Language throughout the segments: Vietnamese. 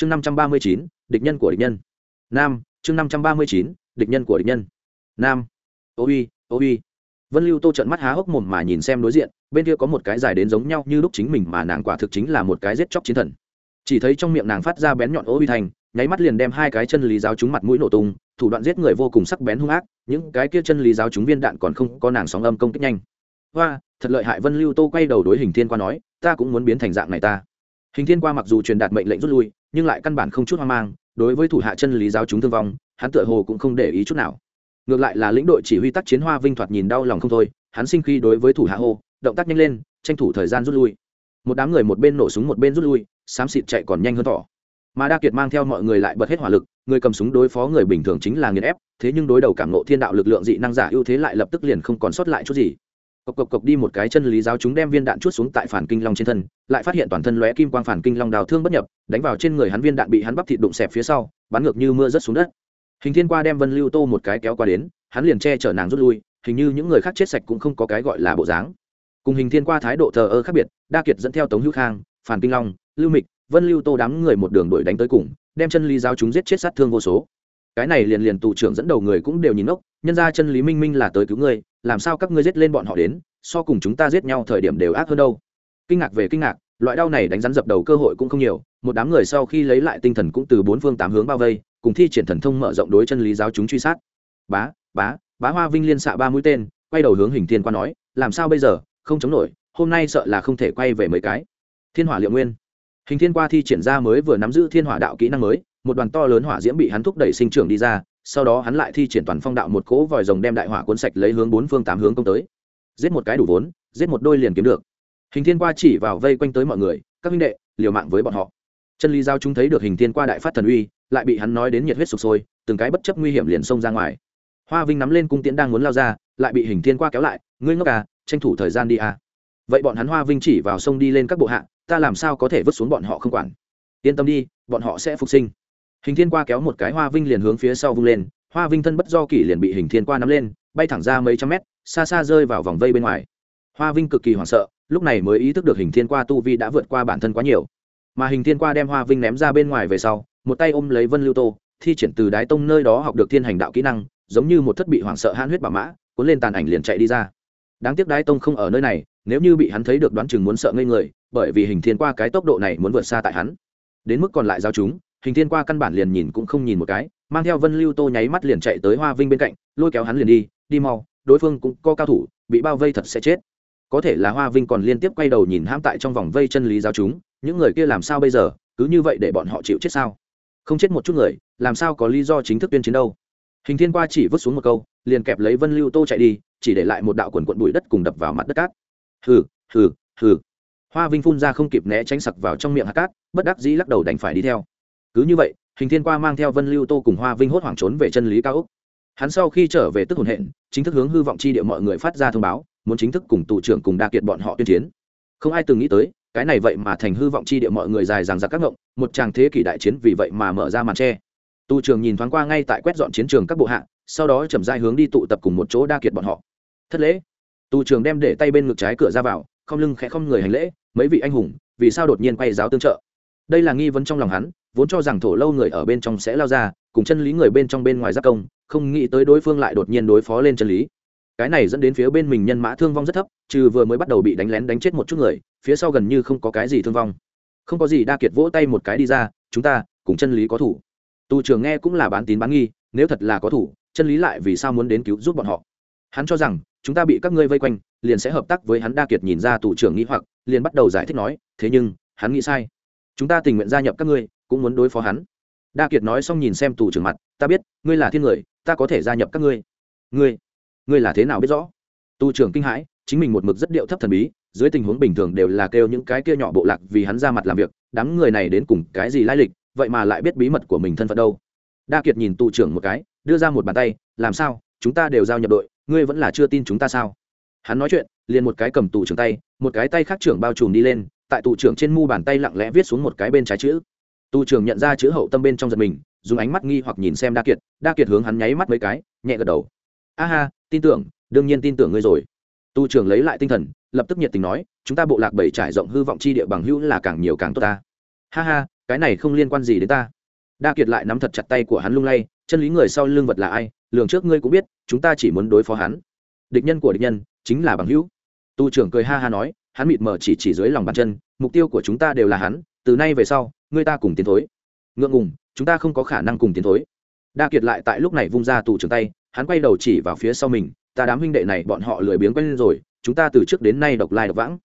chương năm trăm ba mươi chín, địch nhân của địch nhân. Nam, chương năm trăm ba mươi chín, địch nhân của địch nhân. Nam. Ô uy ô uy vân lưu tô trận mắt há hốc mồm mà nhìn xem đối diện, bên kia có một cái dài đến giống nhau như lúc chính mình mà nàng quả thực chính là một cái giết chóc chiến thần. Chỉ thấy trong miệng nàng phát ra bén nhọn ô uy thành, nháy mắt liền đem hai cái chân lý giáo chúng mặt mũi nổ tung, thủ đoạn giết người vô cùng sắc bén hung ác, những cái kia chân lý giáo chúng viên đạn còn không có nàng sóng âm công kích nhanh. Hoa, thật lợi hại, vân lưu tô quay đầu đối hình thiên qua nói, ta cũng muốn biến thành dạng này ta. Hình thiên qua mặc dù truyền đạt mệnh lệnh rút lui nhưng lại căn bản không chút hoang mang, đối với thủ hạ chân lý giáo chúng thương vong, hắn tựa hồ cũng không để ý chút nào. Ngược lại là lĩnh đội chỉ huy tác chiến hoa vinh thoạt nhìn đau lòng không thôi, hắn sinh khi đối với thủ hạ hô, động tác nhanh lên, tranh thủ thời gian rút lui. Một đám người một bên nổ súng một bên rút lui, xám xịt chạy còn nhanh hơn thỏ mà đa kiệt mang theo mọi người lại bật hết hỏa lực, người cầm súng đối phó người bình thường chính là nghiền ép, thế nhưng đối đầu cảm nộ thiên đạo lực lượng dị năng giả ưu thế lại lập tức liền không còn sót lại chút gì cộc cộc cộc đi một cái chân lý giáo chúng đem viên đạn chút xuống tại phản kinh long trên thân, lại phát hiện toàn thân lóe kim quang phản kinh long đào thương bất nhập, đánh vào trên người hắn viên đạn bị hắn bắp thịt đụng xẹp phía sau, bắn ngược như mưa rớt xuống đất. Hình thiên qua đem vân lưu tô một cái kéo qua đến, hắn liền che chở nàng rút lui, hình như những người khác chết sạch cũng không có cái gọi là bộ dáng. Cùng hình thiên qua thái độ thờ ơ khác biệt, đa kiệt dẫn theo tống hữu khang, phản kinh long, lưu mịch, vân lưu tô đám người một đường đuổi đánh tới cùng, đem chân lý giáo chúng giết chết sát thương vô số cái này liền liền tù trưởng dẫn đầu người cũng đều nhìn ngốc, nhân ra chân lý minh minh là tới cứu ngươi, làm sao các ngươi giết lên bọn họ đến, so cùng chúng ta giết nhau thời điểm đều ác hơn đâu. Kinh ngạc về kinh ngạc, loại đau này đánh rắn dập đầu cơ hội cũng không nhiều, một đám người sau khi lấy lại tinh thần cũng từ bốn phương tám hướng bao vây, cùng thi triển thần thông mở rộng đối chân lý giáo chúng truy sát. Bá bá bá hoa vinh liên xạ ba mũi tên, quay đầu hướng hình thiên qua nói, làm sao bây giờ, không chống nổi, hôm nay sợ là không thể quay về mấy cái. Thiên hỏa liệu nguyên. Hình thiên qua thi triển ra mới vừa nắm giữ thiên hỏa đạo kỹ năng mới một đoàn to lớn hỏa diễm bị hắn thúc đẩy sinh trưởng đi ra, sau đó hắn lại thi triển toàn phong đạo một cỗ vòi rồng đem đại hỏa cuốn sạch lấy hướng bốn phương tám hướng công tới. Giết một cái đủ vốn, giết một đôi liền kiếm được. Hình thiên qua chỉ vào vây quanh tới mọi người, các huynh đệ, liều mạng với bọn họ. Chân lý giao chúng thấy được hình thiên qua đại phát thần uy, lại bị hắn nói đến nhiệt huyết sụp sôi, từng cái bất chấp nguy hiểm liền xông ra ngoài. Hoa vinh nắm lên cung tiễn đang muốn lao ra, lại bị hình thiên qua kéo lại, ngươi ngốc à tranh thủ thời gian đi à. Vậy bọn hắn hoa vinh chỉ vào sông đi lên các bộ hạ, ta làm sao có thể vứt xuống bọn họ không quản? Yên tâm đi, bọn họ sẽ phục sinh hình thiên qua kéo một cái hoa vinh liền hướng phía sau vung lên, hoa vinh thân bất do kỷ liền bị hình thiên qua nắm lên, bay thẳng ra mấy trăm mét, xa xa rơi vào vòng vây bên ngoài. Hoa vinh cực kỳ hoảng sợ, lúc này mới ý thức được hình thiên qua tu vi đã vượt qua bản thân quá nhiều. Mà hình thiên qua đem hoa vinh ném ra bên ngoài về sau, một tay ôm lấy vân lưu tô, thi triển từ đái tông nơi đó học được thiên hành đạo kỹ năng, giống như một thất bị hoảng sợ han huyết bả mã, cuốn lên tàn ảnh liền chạy đi ra. Đáng tiếc đái tông không ở nơi này, nếu như bị hắn thấy được đoán chừng muốn sợ ngây người, bởi vì hình thiên qua cái tốc độ này muốn vượt xa tại hắn. Đến mức còn lại giao chúng hình thiên qua căn bản liền nhìn cũng không nhìn một cái, mang theo vân lưu tô nháy mắt liền chạy tới hoa vinh bên cạnh, lôi kéo hắn liền đi đi mau, đối phương cũng có cao thủ, bị bao vây thật sẽ chết. Có thể là hoa vinh còn liên tiếp quay đầu nhìn hãm tại trong vòng vây chân lý giáo chúng, những người kia làm sao bây giờ, cứ như vậy để bọn họ chịu chết sao? Không chết một chút người, làm sao có lý do chính thức tuyên chiến đâu? Hình thiên qua chỉ vứt xuống một câu, liền kẹp lấy vân lưu tô chạy đi, chỉ để lại một đạo quần quận bụi đất cùng đập vào mặt đất cát. Hừ hừ hừ. Hoa vinh phun ra không kịp né tránh sặc vào trong miệng hạt cát, bất đắc dĩ lắc đầu đành phải đi theo cứ như vậy, hình thiên qua mang theo vân lưu tô cùng hoa vinh hốt hoảng trốn về chân lý cao úc hắn sau khi trở về tức hồn hện, chính thức hướng hư vọng chi địa mọi người phát ra thông báo, muốn chính thức cùng tù trưởng cùng đa kiệt bọn họ tuyên chiến. Không ai từng nghĩ tới, cái này vậy mà thành hư vọng chi địa mọi người dài dằng dặc các ngộng, một tràng thế kỷ đại chiến vì vậy mà mở ra màn tre. Tù trưởng nhìn thoáng qua ngay tại quét dọn chiến trường các bộ hạ, sau đó chậm dai hướng đi tụ tập cùng một chỗ đa kiệt bọn họ. Thất lễ. Tù trưởng đem để tay bên ngực trái cửa ra vào, không lưng khẽ không người hành lễ, mấy vị anh hùng, vì sao đột nhiên quay giáo tương trợ? Đây là nghi vấn trong lòng hắn vốn cho rằng thổ lâu người ở bên trong sẽ lao ra, cùng chân lý người bên trong bên ngoài giác công, không nghĩ tới đối phương lại đột nhiên đối phó lên chân lý. Cái này dẫn đến phía bên mình nhân mã thương vong rất thấp, trừ vừa mới bắt đầu bị đánh lén đánh chết một chút người, phía sau gần như không có cái gì thương vong. Không có gì đa kiệt vỗ tay một cái đi ra, chúng ta, cùng chân lý có thủ. Tù trưởng nghe cũng là bán tín bán nghi, nếu thật là có thủ, chân lý lại vì sao muốn đến cứu giúp bọn họ? Hắn cho rằng, chúng ta bị các ngươi vây quanh, liền sẽ hợp tác với hắn. Đa kiệt nhìn ra tù trưởng nghĩ hoặc, liền bắt đầu giải thích nói, thế nhưng, hắn nghĩ sai. Chúng ta tình nguyện gia nhập các ngươi cũng muốn đối phó hắn. Đa kiệt nói xong nhìn xem tù trưởng mặt, ta biết, ngươi là thiên người, ta có thể gia nhập các ngươi. Ngươi ngươi là thế nào biết rõ? Tù trưởng kinh hãi, chính mình một mực rất điệu thấp thần bí, dưới tình huống bình thường đều là kêu những cái kia nhỏ bộ lạc vì hắn ra mặt làm việc, đám người này đến cùng cái gì lai lịch, vậy mà lại biết bí mật của mình thân phận đâu. Đa kiệt nhìn tù trưởng một cái, đưa ra một bàn tay, làm sao, chúng ta đều giao nhập đội, ngươi vẫn là chưa tin chúng ta sao? Hắn nói chuyện, liền một cái cầm tù trưởng tay, một cái tay khác trưởng bao trùm đi lên, tại tù trưởng trên mu bàn tay lặng lẽ viết xuống một cái bên trái chữ. Tu Trường nhận ra chữ hậu tâm bên trong giật mình, dùng ánh mắt nghi hoặc nhìn xem đa kiệt. Đa kiệt hướng hắn nháy mắt mấy cái, nhẹ gật đầu. A ha, tin tưởng, đương nhiên tin tưởng ngươi rồi. Tu Trường lấy lại tinh thần, lập tức nhiệt tình nói, chúng ta bộ lạc bảy trải rộng hư vọng chi địa bằng hữu là càng nhiều càng tốt ta. Ha ha, cái này không liên quan gì đến ta. Đa kiệt lại nắm thật chặt tay của hắn lung lay, chân lý người sau lưng vật là ai, lường trước ngươi cũng biết, chúng ta chỉ muốn đối phó hắn. Địch nhân của địch nhân, chính là bằng hữu. Tu trưởng cười ha ha nói, hắn mịt mờ chỉ chỉ dưới lòng bàn chân, mục tiêu của chúng ta đều là hắn từ nay về sau, ngươi ta cùng tiến thối. Ngượng ngùng, chúng ta không có khả năng cùng tiến thối. Đa kiệt lại tại lúc này vung ra tù trưởng tay, hắn quay đầu chỉ vào phía sau mình, ta đám huynh đệ này bọn họ lười biếng quen lên rồi, chúng ta từ trước đến nay độc lai độc vãng.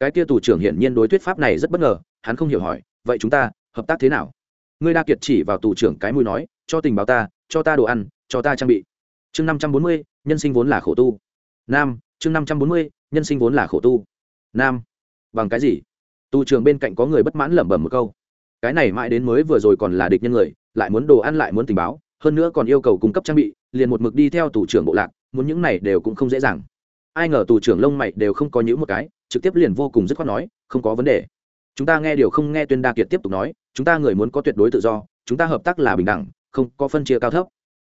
Cái kia tù trưởng hiển nhiên đối thuyết pháp này rất bất ngờ, hắn không hiểu hỏi, vậy chúng ta hợp tác thế nào? Ngươi đa kiệt chỉ vào tù trưởng cái mũi nói, cho tình báo ta, cho ta đồ ăn, cho ta trang bị. Chương năm trăm bốn mươi, nhân sinh vốn là khổ tu. Nam, chương năm trăm bốn mươi, nhân sinh vốn là khổ tu. Nam, bằng cái gì? Tù trưởng bên cạnh có người bất mãn lẩm bẩm một câu. Cái này mãi đến mới vừa rồi còn là địch nhân người, lại muốn đồ ăn lại muốn tình báo, hơn nữa còn yêu cầu cung cấp trang bị, liền một mực đi theo tù trưởng bộ lạc, muốn những này đều cũng không dễ dàng. Ai ngờ tù trưởng lông mày đều không có những một cái, trực tiếp liền vô cùng dứt khoát nói, không có vấn đề. Chúng ta nghe điều không nghe tuyên đa kiệt tiếp tục nói, chúng ta người muốn có tuyệt đối tự do, chúng ta hợp tác là bình đẳng, không có phân chia cao thấp.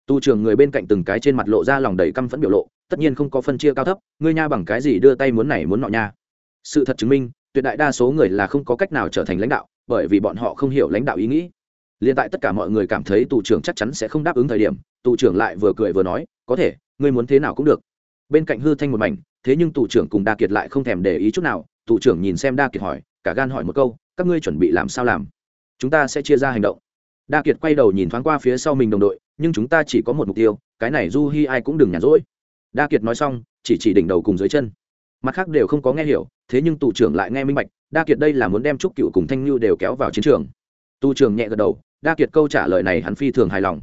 Tu trưởng người bên cạnh từng cái trên mặt lộ ra lòng đầy căm phẫn biểu lộ, tất nhiên không có phân chia cao thấp, ngươi nha bằng cái gì đưa tay muốn này muốn nọ nha. Sự thật chứng minh tuyệt đại đa số người là không có cách nào trở thành lãnh đạo, bởi vì bọn họ không hiểu lãnh đạo ý nghĩ. Liền tại tất cả mọi người cảm thấy tù trưởng chắc chắn sẽ không đáp ứng thời điểm, tù trưởng lại vừa cười vừa nói, có thể, ngươi muốn thế nào cũng được. Bên cạnh hư thanh một mảnh, thế nhưng tù trưởng cùng đa kiệt lại không thèm để ý chút nào, tù trưởng nhìn xem đa kiệt hỏi, cả gan hỏi một câu, các ngươi chuẩn bị làm sao làm? Chúng ta sẽ chia ra hành động. Đa kiệt quay đầu nhìn thoáng qua phía sau mình đồng đội, nhưng chúng ta chỉ có một mục tiêu, cái này du hi ai cũng đừng nhàn rỗi. Đa kiệt nói xong, chỉ chỉ đỉnh đầu cùng dưới chân. Mặt khác đều không có nghe hiểu thế nhưng tù trưởng lại nghe minh bạch, đa kiệt đây là muốn đem trúc cựu cùng thanh như đều kéo vào chiến trường. Tù trưởng nhẹ gật đầu, đa kiệt câu trả lời này hắn phi thường hài lòng.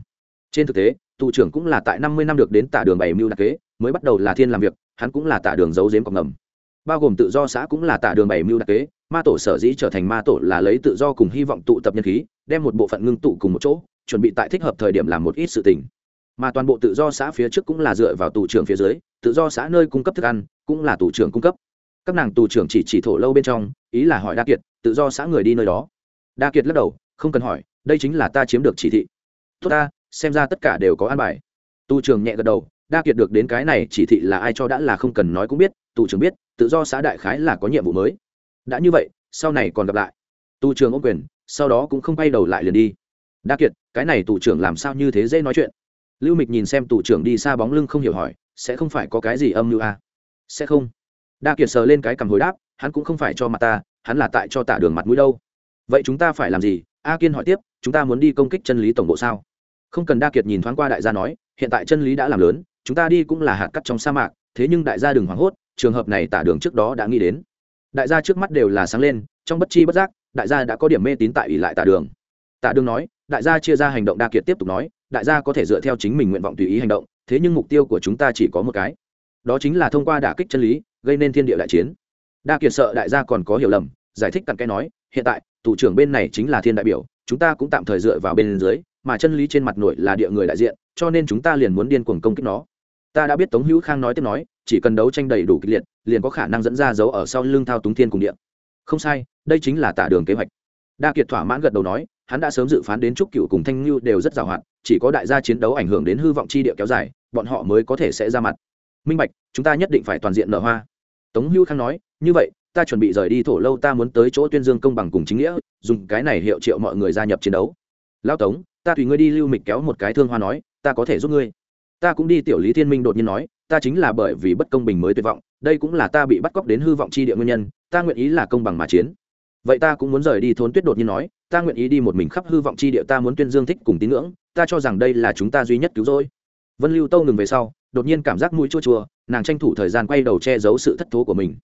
Trên thực tế, tù trưởng cũng là tại năm mươi năm được đến tả đường bảy mưu đặc kế, mới bắt đầu là thiên làm việc, hắn cũng là tả đường giấu giếm cọc ngầm. Bao gồm tự do xã cũng là tả đường bảy mưu đặc kế, ma tổ sở dĩ trở thành ma tổ là lấy tự do cùng hy vọng tụ tập nhân khí, đem một bộ phận ngưng tụ cùng một chỗ, chuẩn bị tại thích hợp thời điểm làm một ít sự tình. Mà toàn bộ tự do xã phía trước cũng là dựa vào tù trưởng phía dưới, tự do xã nơi cung cấp thức ăn, cũng là tù trưởng cung cấp các nàng tù trưởng chỉ chỉ thổ lâu bên trong, ý là hỏi đa kiệt, tự do xã người đi nơi đó. Đa kiệt lắc đầu, không cần hỏi, đây chính là ta chiếm được chỉ thị. Tốt ta, xem ra tất cả đều có an bài. Tù trưởng nhẹ gật đầu, đa kiệt được đến cái này chỉ thị là ai cho đã là không cần nói cũng biết, tù trưởng biết, tự do xã đại khái là có nhiệm vụ mới. Đã như vậy, sau này còn gặp lại. Tù trưởng ô quyền, sau đó cũng không quay đầu lại liền đi. Đa kiệt, cái này tù trưởng làm sao như thế dễ nói chuyện? Lưu mịch nhìn xem tù trưởng đi xa bóng lưng không hiểu hỏi, sẽ không phải có cái gì âm mưu à? sẽ không đa kiệt sờ lên cái cầm hồi đáp, hắn cũng không phải cho mặt ta, hắn là tại cho tả đường mặt mũi đâu. Vậy chúng ta phải làm gì? A kiên hỏi tiếp, chúng ta muốn đi công kích chân lý tổng bộ sao? Không cần đa kiệt nhìn thoáng qua đại gia nói, hiện tại chân lý đã làm lớn, chúng ta đi cũng là hạt cắt trong sa mạc, thế nhưng đại gia đừng hoảng hốt, trường hợp này tả đường trước đó đã nghĩ đến. Đại gia trước mắt đều là sáng lên, trong bất chi bất giác, đại gia đã có điểm mê tín tại ủy lại tả đường. Tả đường nói, đại gia chia ra hành động đa kiệt tiếp tục nói, đại gia có thể dựa theo chính mình nguyện vọng tùy ý hành động, thế nhưng mục tiêu của chúng ta chỉ có một cái đó chính là thông qua đả kích chân lý, gây nên thiên địa đại chiến. Đa kiệt sợ đại gia còn có hiểu lầm, giải thích cặn cái nói, hiện tại thủ trưởng bên này chính là thiên đại biểu, chúng ta cũng tạm thời dựa vào bên dưới, mà chân lý trên mặt nội là địa người đại diện, cho nên chúng ta liền muốn điên cuồng công kích nó. Ta đã biết tống hữu khang nói tiếp nói, chỉ cần đấu tranh đầy đủ kịch liệt, liền có khả năng dẫn ra dấu ở sau lưng thao túng thiên cùng điện không sai, đây chính là tả đường kế hoạch. Đa kiệt thỏa mãn gật đầu nói, hắn đã sớm dự phán đến trúc cựu cùng thanh lưu đều rất giàu hạn, chỉ có đại gia chiến đấu ảnh hưởng đến hư vọng chi địa kéo dài, bọn họ mới có thể sẽ ra mặt minh bạch, chúng ta nhất định phải toàn diện nở hoa. Tống hữu khang nói, như vậy, ta chuẩn bị rời đi thổ lâu, ta muốn tới chỗ tuyên dương công bằng cùng chính nghĩa, dùng cái này hiệu triệu mọi người gia nhập chiến đấu. Lao tống, ta tùy ngươi đi lưu mịch kéo một cái thương hoa nói, ta có thể giúp ngươi. Ta cũng đi tiểu lý thiên minh đột nhiên nói, ta chính là bởi vì bất công bình mới tuyệt vọng, đây cũng là ta bị bắt cóc đến hư vọng chi địa nguyên nhân, ta nguyện ý là công bằng mà chiến. Vậy ta cũng muốn rời đi thốn tuyết đột nhiên nói, ta nguyện ý đi một mình khắp hư vọng chi địa, ta muốn tuyên dương thích cùng tín ngưỡng, ta cho rằng đây là chúng ta duy nhất cứu rỗi vân lưu tâu ngừng về sau, đột nhiên cảm giác mũi chua chua, nàng tranh thủ thời gian quay đầu che giấu sự thất thố của mình.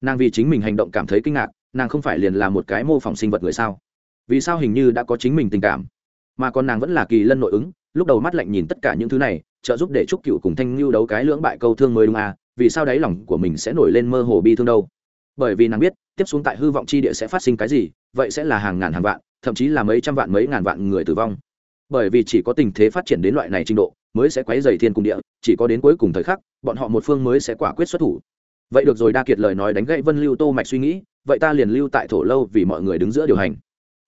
Nàng vì chính mình hành động cảm thấy kinh ngạc, nàng không phải liền là một cái mô phỏng sinh vật người sao? Vì sao hình như đã có chính mình tình cảm? Mà còn nàng vẫn là kỳ lân nội ứng, lúc đầu mắt lạnh nhìn tất cả những thứ này, trợ giúp để trúc cựu cùng thanh lưu đấu cái lưỡng bại câu thương mới đúng à vì sao đáy lòng của mình sẽ nổi lên mơ hồ bi thương đâu? Bởi vì nàng biết, tiếp xuống tại hư vọng chi địa sẽ phát sinh cái gì, vậy sẽ là hàng ngàn hàng vạn, thậm chí là mấy trăm vạn mấy ngàn vạn người tử vong bởi vì chỉ có tình thế phát triển đến loại này trình độ mới sẽ quấy dày thiên cung địa, chỉ có đến cuối cùng thời khắc, bọn họ một phương mới sẽ quả quyết xuất thủ. Vậy được rồi, đa kiệt lời nói đánh gậy vân lưu tô mạch suy nghĩ, vậy ta liền lưu tại thổ lâu vì mọi người đứng giữa điều hành.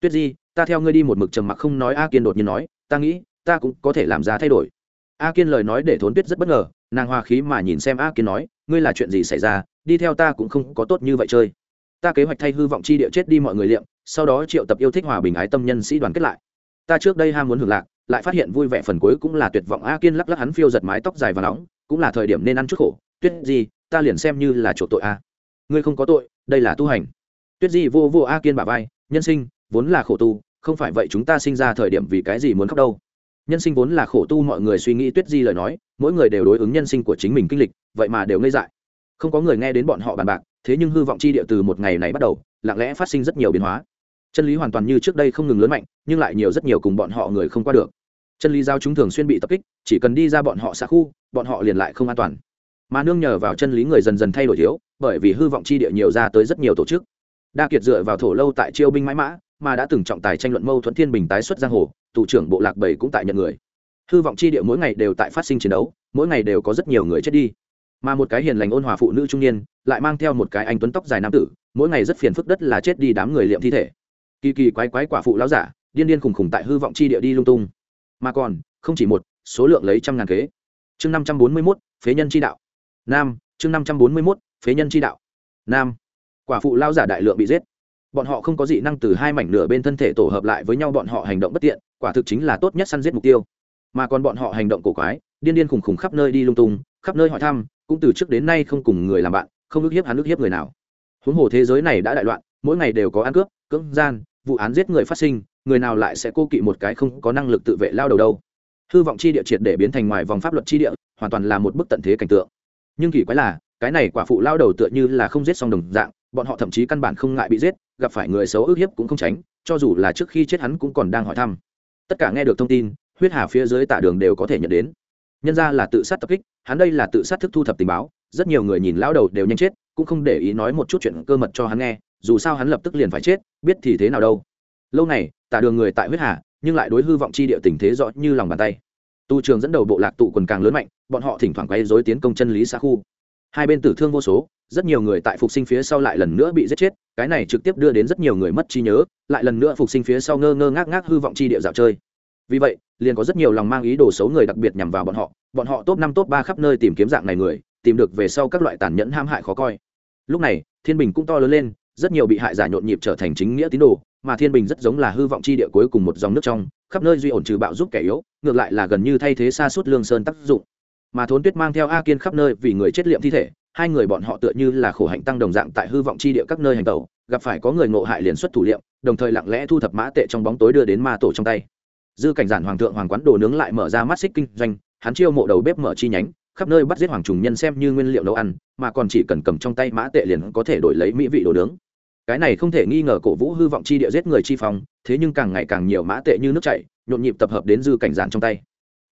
Tuyết di, ta theo ngươi đi một mực trầm mặc không nói, a kiên đột nhiên nói, ta nghĩ, ta cũng có thể làm ra thay đổi. A kiên lời nói để thốn tuyết rất bất ngờ, nàng hoa khí mà nhìn xem a kiên nói, ngươi là chuyện gì xảy ra, đi theo ta cũng không có tốt như vậy chơi. Ta kế hoạch thay hư vọng chi địa chết đi mọi người liệm, sau đó triệu tập yêu thích hòa bình ái tâm nhân sĩ đoàn kết lại ta trước đây ham muốn hưởng lạc lại phát hiện vui vẻ phần cuối cũng là tuyệt vọng. A kiên lắc lắc hắn phiêu giật mái tóc dài và nóng cũng là thời điểm nên ăn chút khổ. Tuyết Di, ta liền xem như là chỗ tội a. Ngươi không có tội đây là tu hành. Tuyết di vô vô a kiên bà vai nhân sinh vốn là khổ tu không phải vậy chúng ta sinh ra thời điểm vì cái gì muốn khóc đâu. Nhân sinh vốn là khổ tu mọi người suy nghĩ tuyết di lời nói mỗi người đều đối ứng nhân sinh của chính mình kinh lịch vậy mà đều ngây dại. Không có người nghe đến bọn họ bàn bạc thế nhưng hư vọng chi địa từ một ngày này bắt đầu lặng lẽ phát sinh rất nhiều biến hóa chân lý hoàn toàn như trước đây không ngừng lớn mạnh, nhưng lại nhiều rất nhiều cùng bọn họ người không qua được. Chân lý giao chúng thường xuyên bị tập kích, chỉ cần đi ra bọn họ xa khu, bọn họ liền lại không an toàn. Mà nương nhờ vào chân lý người dần dần thay đổi thiếu, bởi vì hư vọng chi địa nhiều ra tới rất nhiều tổ chức. Đa kiệt dựa vào thổ lâu tại chiêu binh mãi mã, mà đã từng trọng tài tranh luận mâu thuẫn thiên bình tái xuất giang hồ tụ trưởng bộ lạc bảy cũng tại nhận người. Hư vọng chi địa mỗi ngày đều tại phát sinh chiến đấu, mỗi ngày đều có rất nhiều người chết đi. Mà một cái hiền lành ôn hòa phụ nữ trung niên, lại mang theo một cái anh tuấn tóc dài nam tử, mỗi ngày rất phiền phức đất là chết đi đám người liệm thi thể kỳ kỳ quái quái quả phụ lão giả, điên điên khùng khùng tại hư vọng chi địa đi lung tung. Mà còn, không chỉ một, số lượng lấy trăm ngàn kế. Chương năm trăm bốn mươi mốt, phế nhân chi đạo. Nam, chương năm trăm bốn mươi mốt, phế nhân chi đạo. Nam, quả phụ lao giả đại lượng bị giết. Bọn họ không có dị năng từ hai mảnh nửa bên thân thể tổ hợp lại với nhau, bọn họ hành động bất tiện, quả thực chính là tốt nhất săn giết mục tiêu. Mà còn bọn họ hành động cổ quái, điên điên khùng khùng khắp nơi đi lung tung, khắp nơi hỏi thăm, cũng từ trước đến nay không cùng người làm bạn, không ức hiếp hắn ức hiếp người nào. Huống hồ thế giới này đã đại loạn, mỗi ngày đều có ăn cướp cưỡng gian, vụ án giết người phát sinh, người nào lại sẽ cô kỵ một cái không có năng lực tự vệ lao đầu đâu. Hư vọng chi địa triệt để biến thành ngoài vòng pháp luật chi địa, hoàn toàn là một bức tận thế cảnh tượng. Nhưng kỳ quái là, cái này quả phụ lao đầu tựa như là không giết xong đồng dạng, bọn họ thậm chí căn bản không ngại bị giết, gặp phải người xấu ức hiếp cũng không tránh, cho dù là trước khi chết hắn cũng còn đang hỏi thăm. Tất cả nghe được thông tin, huyết hà phía dưới tạ đường đều có thể nhận đến. Nhân ra là tự sát tập kích, hắn đây là tự sát thức thu thập tình báo, rất nhiều người nhìn lao đầu đều nhanh chết, cũng không để ý nói một chút chuyện cơ mật cho hắn nghe dù sao hắn lập tức liền phải chết, biết thì thế nào đâu. Lâu này tạ đường người tại huyết hà, nhưng lại đối hư vọng chi địa tình thế rõ như lòng bàn tay. Tu trường dẫn đầu bộ lạc tụ quần càng lớn mạnh, bọn họ thỉnh thoảng quay dối tiến công chân lý xã khu. Hai bên tử thương vô số, rất nhiều người tại phục sinh phía sau lại lần nữa bị giết chết, cái này trực tiếp đưa đến rất nhiều người mất trí nhớ, lại lần nữa phục sinh phía sau ngơ ngơ ngác ngác hư vọng chi địa dạo chơi. Vì vậy, liền có rất nhiều lòng mang ý đồ xấu người đặc biệt nhằm vào bọn họ bọn họ top năm top ba khắp nơi tìm kiếm dạng này người, tìm được về sau các loại tàn nhẫn ham hại khó coi. Lúc này, thiên bình cũng to lớn lên rất nhiều bị hại giả nhộn nhịp trở thành chính nghĩa tín đồ, mà thiên bình rất giống là hư vọng chi địa cuối cùng một dòng nước trong, khắp nơi duy ổn trừ bạo giúp kẻ yếu, ngược lại là gần như thay thế xa suốt lương sơn tác dụng. Mà thốn tuyết mang theo a kiên khắp nơi vì người chết liệm thi thể, hai người bọn họ tựa như là khổ hạnh tăng đồng dạng tại hư vọng chi địa các nơi hành tẩu, gặp phải có người ngộ hại liền xuất thủ liệm, đồng thời lặng lẽ thu thập mã tệ trong bóng tối đưa đến ma tổ trong tay. Dư cảnh giản hoàng thượng hoàng quán đồ nướng lại mở ra mắt xích kinh doanh, hắn chiêu mộ đầu bếp mở chi nhánh, khắp nơi bắt giết hoàng trùng nhân xem như nguyên liệu nấu ăn, mà còn chỉ cần cầm trong tay mã tệ liền có thể đổi lấy mỹ vị đồ nướng cái này không thể nghi ngờ cổ vũ hư vọng chi địa giết người chi phòng thế nhưng càng ngày càng nhiều mã tệ như nước chảy, nhộn nhịp tập hợp đến dư cảnh giản trong tay.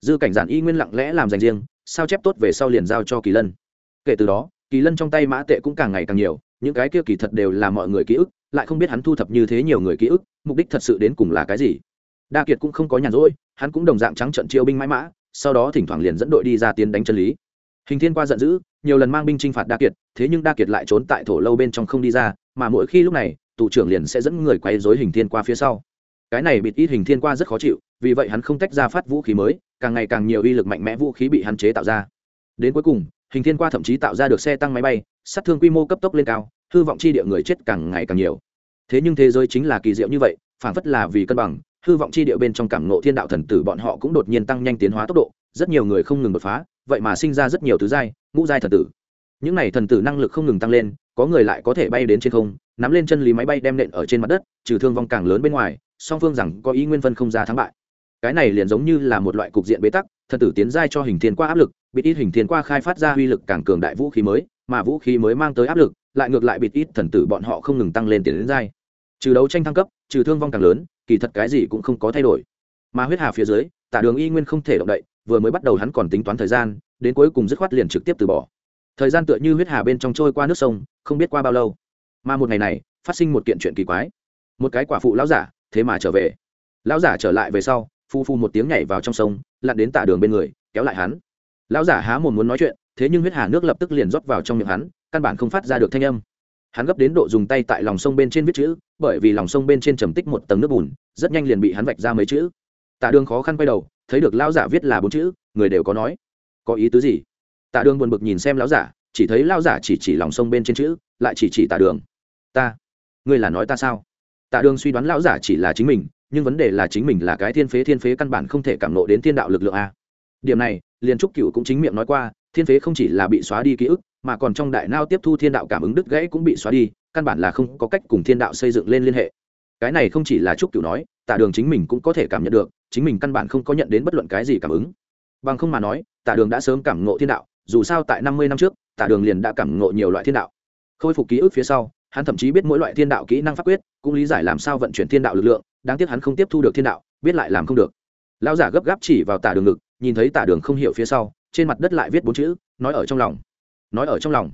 Dư cảnh giản y nguyên lặng lẽ làm dành riêng, sao chép tốt về sau liền giao cho kỳ lân. Kể từ đó, kỳ lân trong tay mã tệ cũng càng ngày càng nhiều, những cái kia kỳ thật đều là mọi người ký ức, lại không biết hắn thu thập như thế nhiều người ký ức, mục đích thật sự đến cùng là cái gì. Đa kiệt cũng không có nhàn rỗi, hắn cũng đồng dạng trắng trận chiêu binh mãi mã, sau đó thỉnh thoảng liền dẫn đội đi ra tiến đánh chân lý. Hình thiên qua giận dữ nhiều lần mang binh chinh phạt đa kiệt, thế nhưng đa kiệt lại trốn tại thổ lâu bên trong không đi ra, mà mỗi khi lúc này, tù trưởng liền sẽ dẫn người quay dối hình thiên qua phía sau. Cái này bịt ít hình thiên qua rất khó chịu, vì vậy hắn không tách ra phát vũ khí mới, càng ngày càng nhiều uy lực mạnh mẽ vũ khí bị hắn chế tạo ra. Đến cuối cùng, hình thiên qua thậm chí tạo ra được xe tăng máy bay, sát thương quy mô cấp tốc lên cao, hư vọng chi địa người chết càng ngày càng nhiều. Thế nhưng thế giới chính là kỳ diệu như vậy phản phất là vì cân bằng, hư vọng chi địa bên trong cảm ngộ thiên đạo thần tử bọn họ cũng đột nhiên tăng nhanh tiến hóa tốc độ, rất nhiều người không ngừng đột phá, vậy mà sinh ra rất nhiều thứ giai ngũ giai thần tử. Những này thần tử năng lực không ngừng tăng lên, có người lại có thể bay đến trên không, nắm lên chân lý máy bay đem nện ở trên mặt đất, trừ thương vong càng lớn bên ngoài, song phương rằng có ý nguyên phân không ra thắng bại. Cái này liền giống như là một loại cục diện bế tắc, thần tử tiến giai cho hình thiên qua áp lực, bịt ít hình thiên qua khai phát ra uy lực càng cường đại vũ khí mới, mà vũ khí mới mang tới áp lực, lại ngược lại bịt ít thần tử bọn họ không ngừng tăng lên tiền đến giai. Trừ đấu tranh thăng cấp, trừ thương vong càng lớn, kỳ thật cái gì cũng không có thay đổi. Mà huyết hà phía dưới, tả đường y nguyên không thể động đậy, vừa mới bắt đầu hắn còn tính toán thời gian đến cuối cùng dứt khoát liền trực tiếp từ bỏ. Thời gian tựa như huyết hà bên trong trôi qua nước sông, không biết qua bao lâu. Mà một ngày này, phát sinh một kiện chuyện kỳ quái. Một cái quả phụ lão giả, thế mà trở về. Lão giả trở lại về sau, phu phu một tiếng nhảy vào trong sông, lặn đến tạ đường bên người, kéo lại hắn. Lão giả há mồm muốn nói chuyện, thế nhưng huyết hà nước lập tức liền rót vào trong miệng hắn, căn bản không phát ra được thanh âm. Hắn gấp đến độ dùng tay tại lòng sông bên trên viết chữ, bởi vì lòng sông bên trên trầm tích một tầng nước bùn, rất nhanh liền bị hắn vạch ra mấy chữ. Tạ đường khó khăn quay đầu, thấy được lão giả viết là bốn chữ, người đều có nói có ý tứ gì? Tạ đường buồn bực nhìn xem lão giả, chỉ thấy lão giả chỉ chỉ lòng sông bên trên chữ, lại chỉ chỉ tạ đường. Ta, ngươi là nói ta sao? Tạ đường suy đoán lão giả chỉ là chính mình, nhưng vấn đề là chính mình là cái thiên phế thiên phế căn bản không thể cảm nộ đến thiên đạo lực lượng a. Điểm này, liền trúc cựu cũng chính miệng nói qua, thiên phế không chỉ là bị xóa đi ký ức, mà còn trong đại nao tiếp thu thiên đạo cảm ứng đứt gãy cũng bị xóa đi, căn bản là không có cách cùng thiên đạo xây dựng lên liên hệ. Cái này không chỉ là trúc cựu nói, tạ đường chính mình cũng có thể cảm nhận được, chính mình căn bản không có nhận đến bất luận cái gì cảm ứng bằng không mà nói tạ đường đã sớm cảm ngộ thiên đạo, dù sao tại năm mươi năm trước tạ đường liền đã cảm ngộ nhiều loại thiên đạo. Khôi phục ký ức phía sau, hắn thậm chí biết mỗi loại thiên đạo kỹ năng pháp quyết, cũng lý giải làm sao vận chuyển thiên đạo lực lượng, đáng tiếc hắn không tiếp thu được thiên đạo, biết lại làm không được. Lão giả gấp gáp chỉ vào tả đường ngực, nhìn thấy tả đường không hiểu phía sau, trên mặt đất lại viết bốn chữ, nói ở trong lòng. Nói ở trong lòng.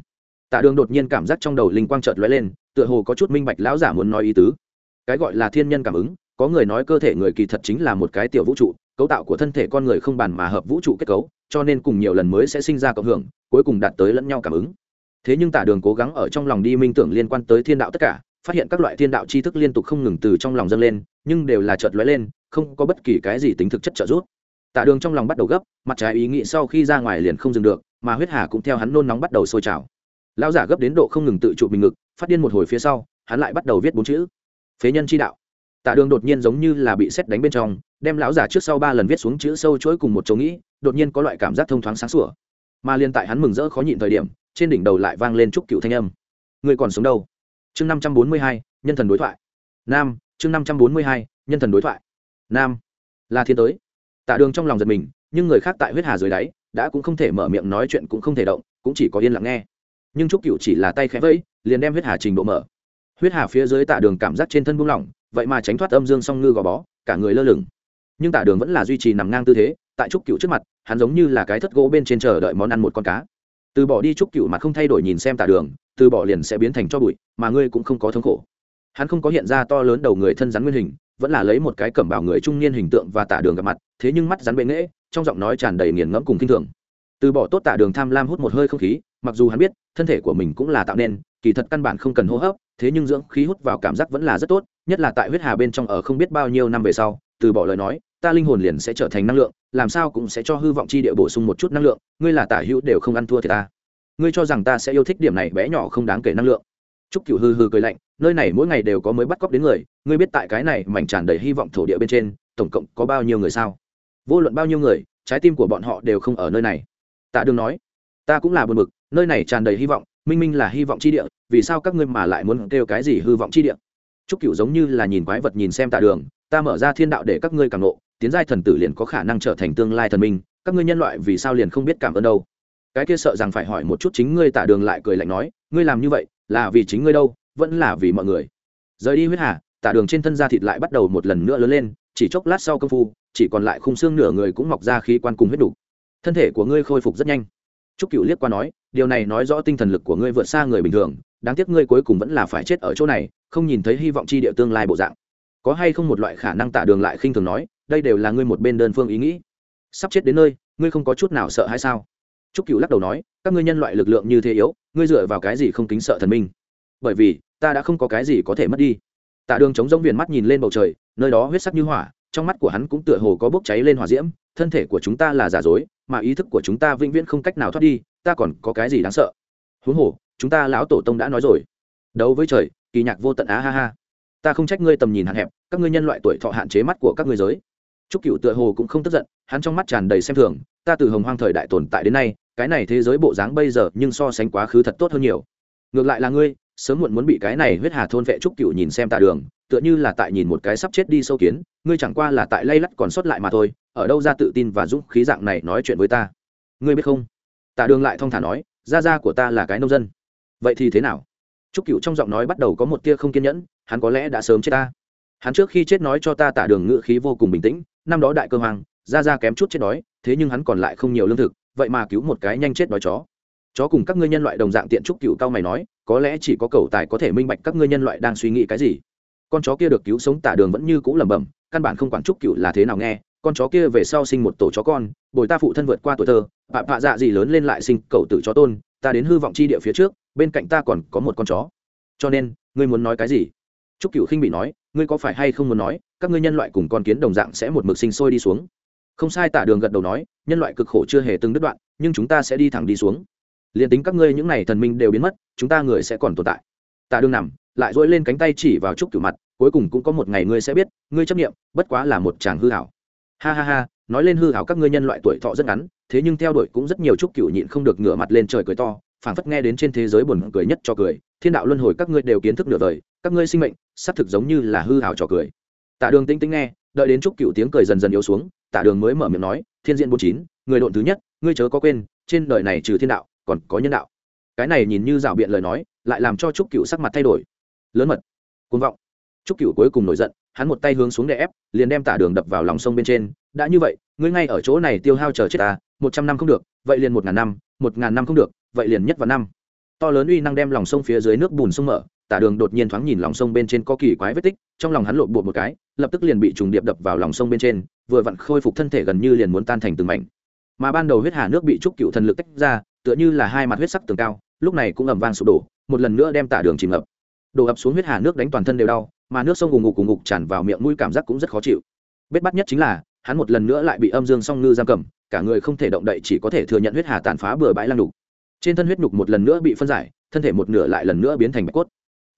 Tả đường đột nhiên cảm giác trong đầu linh quang chợt lóe lên, tựa hồ có chút minh bạch lão giả muốn nói ý tứ. Cái gọi là thiên nhân cảm ứng, có người nói cơ thể người kỳ thật chính là một cái tiểu vũ trụ cấu tạo của thân thể con người không bàn mà hợp vũ trụ kết cấu, cho nên cùng nhiều lần mới sẽ sinh ra cộng hưởng, cuối cùng đạt tới lẫn nhau cảm ứng. Thế nhưng tả đường cố gắng ở trong lòng đi minh tưởng liên quan tới thiên đạo tất cả, phát hiện các loại thiên đạo tri thức liên tục không ngừng từ trong lòng dâng lên, nhưng đều là chợt lóe lên, không có bất kỳ cái gì tính thực chất trợ giúp. Tạ đường trong lòng bắt đầu gấp, mặt trái ý nghĩ sau khi ra ngoài liền không dừng được, mà huyết hà cũng theo hắn nôn nóng bắt đầu sôi trào. Lão giả gấp đến độ không ngừng tự trụ mình ngực, phát điên một hồi phía sau, hắn lại bắt đầu viết bốn chữ. Phế nhân chi đạo. Tạ đường đột nhiên giống như là bị xét đánh bên trong đem lão giả trước sau ba lần viết xuống chữ sâu chuỗi cùng một chỗ nghĩ, đột nhiên có loại cảm giác thông thoáng sáng sủa. Mà liên tại hắn mừng rỡ khó nhịn thời điểm, trên đỉnh đầu lại vang lên chúc cựu thanh âm. Người còn sống đâu? Chương năm trăm bốn mươi hai, nhân thần đối thoại. Nam, chương năm trăm bốn mươi hai, nhân thần đối thoại. Nam, là thiên tới. Tạ đường trong lòng giật mình, nhưng người khác tại huyết hà dưới đáy, đã cũng không thể mở miệng nói chuyện cũng không thể động, cũng chỉ có yên lặng nghe. Nhưng trúc cựu chỉ là tay khẽ vẫy, liền đem huyết hà trình độ mở. Huyết hà phía dưới tạ đường cảm giác trên thân buông lỏng, vậy mà tránh thoát âm dương song ngư gò bó, cả người lơ lửng nhưng tạ đường vẫn là duy trì nằm ngang tư thế, tại trúc cựu trước mặt, hắn giống như là cái thất gỗ bên trên chờ đợi món ăn một con cá. Từ bỏ đi trúc cựu mà không thay đổi nhìn xem tạ đường, từ bỏ liền sẽ biến thành cho bụi, mà ngươi cũng không có thống khổ. Hắn không có hiện ra to lớn đầu người thân rắn nguyên hình, vẫn là lấy một cái cẩm bảo người trung niên hình tượng và tả đường gặp mặt, thế nhưng mắt rắn bệ nghễ, trong giọng nói tràn đầy nghiền ngẫm cùng kinh thường. Từ bỏ tốt tả đường tham lam hút một hơi không khí, mặc dù hắn biết, thân thể của mình cũng là tạo nên, kỳ thật căn bản không cần hô hấp, thế nhưng dưỡng khí hút vào cảm giác vẫn là rất tốt, nhất là tại huyết hà bên trong ở không biết bao nhiêu năm về sau, từ bỏ lời nói ta linh hồn liền sẽ trở thành năng lượng làm sao cũng sẽ cho hư vọng chi địa bổ sung một chút năng lượng ngươi là tả hữu đều không ăn thua thì ta ngươi cho rằng ta sẽ yêu thích điểm này bé nhỏ không đáng kể năng lượng Trúc Cửu hư hư cười lạnh, nơi này mỗi ngày đều có mới bắt cóc đến người, ngươi biết tại cái này mảnh tràn đầy hy vọng thổ địa bên trên, tổng cộng có bao nhiêu người sao? Vô luận bao nhiêu người, trái tim của bọn họ đều không ở nơi này. Tạ Đường nói, ta cũng là buồn bực, nơi này tràn đầy hy vọng, minh minh là hy vọng chi địa, vì sao các ngươi mà lại muốn kêu cái gì hư vọng chi địa? Trúc Cửu giống như là nhìn quái vật nhìn xem Tạ Đường, ta mở ra thiên đạo để các ngươi cảm ngộ, tiến giai thần tử liền có khả năng trở thành tương lai thần minh, các ngươi nhân loại vì sao liền không biết cảm ơn đâu? Cái kia sợ rằng phải hỏi một chút chính ngươi Tạ Đường lại cười lạnh nói, ngươi làm như vậy, là vì chính ngươi đâu vẫn là vì mọi người rời đi huyết hà tả đường trên thân da thịt lại bắt đầu một lần nữa lớn lên chỉ chốc lát sau công phu chỉ còn lại khung xương nửa người cũng mọc ra khí quan cùng huyết đủ. thân thể của ngươi khôi phục rất nhanh trúc cựu liếc qua nói điều này nói rõ tinh thần lực của ngươi vượt xa người bình thường đáng tiếc ngươi cuối cùng vẫn là phải chết ở chỗ này không nhìn thấy hy vọng chi địa tương lai bộ dạng có hay không một loại khả năng tả đường lại khinh thường nói đây đều là ngươi một bên đơn phương ý nghĩ. Sắp chết đến nơi, ngươi không có chút nào sợ hay sao? Trúc cựu lắc đầu nói, các ngươi nhân loại lực lượng như thế yếu, ngươi dựa vào cái gì không kính sợ thần minh? Bởi vì, ta đã không có cái gì có thể mất đi. Tạ đường chống giống viền mắt nhìn lên bầu trời, nơi đó huyết sắc như hỏa, trong mắt của hắn cũng tựa hồ có bốc cháy lên hỏa diễm, thân thể của chúng ta là giả dối, mà ý thức của chúng ta vĩnh viễn không cách nào thoát đi, ta còn có cái gì đáng sợ? Huống hồ, chúng ta lão tổ tông đã nói rồi. Đấu với trời, kỳ nhạc vô tận á ha ha. Ta không trách ngươi tầm nhìn hạn hẹp, các ngươi nhân loại tuổi thọ hạn chế mắt của các ngươi giới. Trúc Cửu tựa hồ cũng không tức giận, hắn trong mắt tràn đầy xem thường, ta từ hồng hoang thời đại tồn tại đến nay, cái này thế giới bộ dáng bây giờ nhưng so sánh quá khứ thật tốt hơn nhiều. Ngược lại là ngươi, sớm muộn muốn bị cái này huyết hà thôn vệ Trúc Cửu nhìn xem tạ đường, tựa như là tại nhìn một cái sắp chết đi sâu kiến, ngươi chẳng qua là tại lay lắt còn sót lại mà thôi, ở đâu ra tự tin và dũng khí dạng này nói chuyện với ta? Ngươi biết không? Tạ đường lại thong thả nói, gia gia của ta là cái nông dân. Vậy thì thế nào? Trúc Cửu trong giọng nói bắt đầu có một tia không kiên nhẫn, hắn có lẽ đã sớm chết ta. Hắn trước khi chết nói cho ta tạ đường ngữ khí vô cùng bình tĩnh, năm đó đại cơ hoàng ra ra kém chút chết đói, thế nhưng hắn còn lại không nhiều lương thực, vậy mà cứu một cái nhanh chết đói chó. Chó cùng các ngươi nhân loại đồng dạng tiện trúc cựu cao mày nói, có lẽ chỉ có cầu tài có thể minh bạch các ngươi nhân loại đang suy nghĩ cái gì. Con chó kia được cứu sống tả đường vẫn như cũ lẩm bẩm, căn bản không quản trúc cựu là thế nào nghe, con chó kia về sau sinh một tổ chó con, bồi ta phụ thân vượt qua tuổi thơ bạ bạ dạ gì lớn lên lại sinh cầu tử chó tôn, ta đến hư vọng chi địa phía trước, bên cạnh ta còn có một con chó. Cho nên, ngươi muốn nói cái gì? Trúc cựu khinh bị nói, ngươi có phải hay không muốn nói các ngươi nhân loại cùng con kiến đồng dạng sẽ một mực sinh sôi đi xuống. Không sai tả đường gật đầu nói, nhân loại cực khổ chưa hề từng đứt đoạn, nhưng chúng ta sẽ đi thẳng đi xuống. Liền tính các ngươi những n à y thần minh đều biến mất, chúng ta người sẽ còn tồn tại. Tả đường nằm, lại dỗi lên cánh tay chỉ vào trúc cửu mặt, cuối cùng cũng có một ngày ngươi sẽ biết, ngươi chấp nghiệm bất quá là một chàng hư hảo ha ha ha, nói lên hư hảo các ngươi nhân loại tuổi thọ rất ngắn, thế nhưng theo đuổi cũng rất nhiều trúc cửu nhịn không được ngửa mặt lên trời cười to, phảng phất nghe đến trên thế giới buồn cười nhất cho cười. Thiên đạo luân hồi các ngươi đều kiến thức nửa đời, các ngươi sinh mệnh, xác thực giống như là hư hảo cho cười tạ đường tinh tinh nghe, đợi đến trúc cửu tiếng cười dần dần yếu xuống tạ đường mới mở miệng nói, thiên diện bốn chín, người độn thứ nhất, ngươi chớ có quên, trên đời này trừ thiên đạo, còn có nhân đạo. Cái này nhìn như rảo biện lời nói, lại làm cho trúc cửu sắc mặt thay đổi. Lớn mật côn vọng. Trúc cửu cuối cùng nổi giận, hắn một tay hướng xuống để ép, liền đem tả đường đập vào lòng sông bên trên. Đã như vậy, ngươi ngay ở chỗ này tiêu hao chờ chết ta, một trăm năm không được, vậy liền một ngàn năm, một ngàn năm không được, vậy liền nhất vào năm. To lớn uy năng đem lòng sông phía dưới nước bùn sông mở tả đường đột nhiên thoáng nhìn lòng sông bên trên có kỳ quái vết tích, trong lòng hắn lộn bột một cái, lập tức liền bị trùng điệp đập vào lòng sông bên trên, vừa vặn khôi phục thân thể gần như liền muốn tan thành từng mảnh. Mà ban đầu huyết hà nước bị trúc cựu thần lực tách ra, tựa như là hai mặt huyết sắc tường cao, lúc này cũng ẩm vang sụp đổ, một lần nữa đem tả đường chìm ngập. Đổ ập xuống huyết hà nước đánh toàn thân đều đau, mà nước sông gùng ngục gùng ngục tràn vào miệng mũi cảm giác cũng rất khó chịu. Bết bắt nhất chính là, hắn một lần nữa lại bị âm dương song ngư giam cầm, cả người không thể động đậy chỉ có thể thừa nhận huyết hà tàn phá bừa bãi lăng đục. Trên thân huyết nhục một lần nữa bị phân giải, thân thể một nửa lại lần nữa biến thành bạch cốt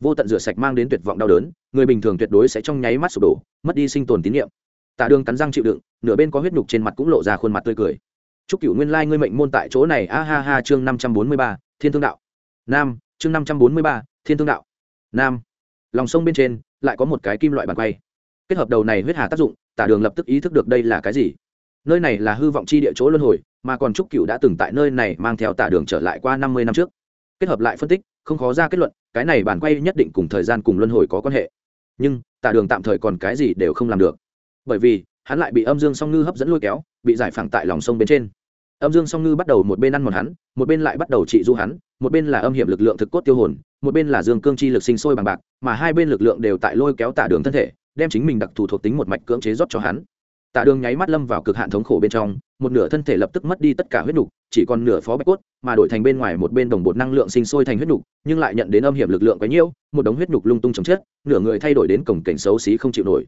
vô tận rửa sạch mang đến tuyệt vọng đau đớn, người bình thường tuyệt đối sẽ trong nháy mắt sụp đổ, mất đi sinh tồn tín nhiệm. Tạ đường cắn răng chịu đựng, nửa bên có huyết nhục trên mặt cũng lộ ra khuôn mặt tươi cười. Chúc cửu nguyên lai ngươi mệnh môn tại chỗ này, a ha ha, chương năm trăm bốn mươi ba, thiên thương đạo. Nam, chương năm trăm bốn mươi ba, thiên thương đạo. Nam. Lòng sông bên trên lại có một cái kim loại bàn quay. Kết hợp đầu này huyết hà tác dụng tả đường lập tức ý thức được đây là cái gì. Nơi này là hư vọng chi địa chỗ luân hồi, mà còn trúc cựu đã từng tại nơi này mang theo tả đường trở lại qua năm mươi năm trước. Kết hợp lại phân tích, không khó ra kết luận cái này bàn quay nhất định cùng thời gian cùng luân hồi có quan hệ. Nhưng, tả đường tạm thời còn cái gì đều không làm được. Bởi vì, hắn lại bị âm dương song ngư hấp dẫn lôi kéo, bị giải phẳng tại lòng sông bên trên. Âm dương song ngư bắt đầu một bên ăn mòn hắn, một bên lại bắt đầu trị du hắn, một bên là âm hiểm lực lượng thực cốt tiêu hồn, một bên là dương cương chi lực sinh sôi bằng bạc, mà hai bên lực lượng đều tại lôi kéo tả đường thân thể, đem chính mình đặc thù thuộc tính một mạch cưỡng chế rót cho hắn tạ đường nháy mắt lâm vào cực hạn thống khổ bên trong, một nửa thân thể lập tức mất đi tất cả huyết nục, chỉ còn nửa phó bạch cốt, mà đổi thành bên ngoài một bên đồng bột năng lượng sinh sôi thành huyết nục, nhưng lại nhận đến âm hiểm lực lượng quá nhiễu một đống huyết nục lung tung chấm chết, nửa người thay đổi đến cổng cảnh xấu xí không chịu nổi.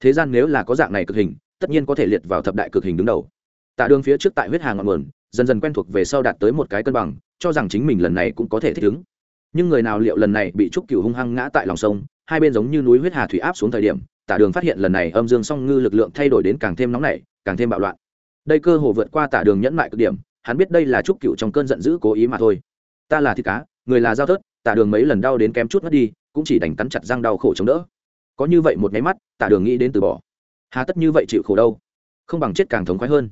Thế gian nếu là có dạng này cực hình, tất nhiên có thể liệt vào thập đại cực hình đứng đầu. Tạ đường phía trước tại huyết hàng ngọn nguồn, dần dần quen thuộc về sau đạt tới một cái cân bằng, cho rằng chính mình lần này cũng có thể thích ứng. Nhưng người nào liệu lần này bị trúc cửu hung hăng ngã tại lòng sông, hai bên giống như núi huyết hà thủy áp xuống thời điểm tả đường phát hiện lần này âm dương song ngư lực lượng thay đổi đến càng thêm nóng nảy, càng thêm bạo loạn. Đây cơ hồ vượt qua tả đường nhẫn mại cực điểm, hắn biết đây là trúc cựu trong cơn giận dữ cố ý mà thôi. Ta là thịt cá, người là dao thớt, tả đường mấy lần đau đến kém chút mất đi, cũng chỉ đành cắn chặt răng đau khổ chống đỡ. Có như vậy một máy mắt, tả đường nghĩ đến từ bỏ. Hà tất như vậy chịu khổ đâu? Không bằng chết càng thống khoái hơn.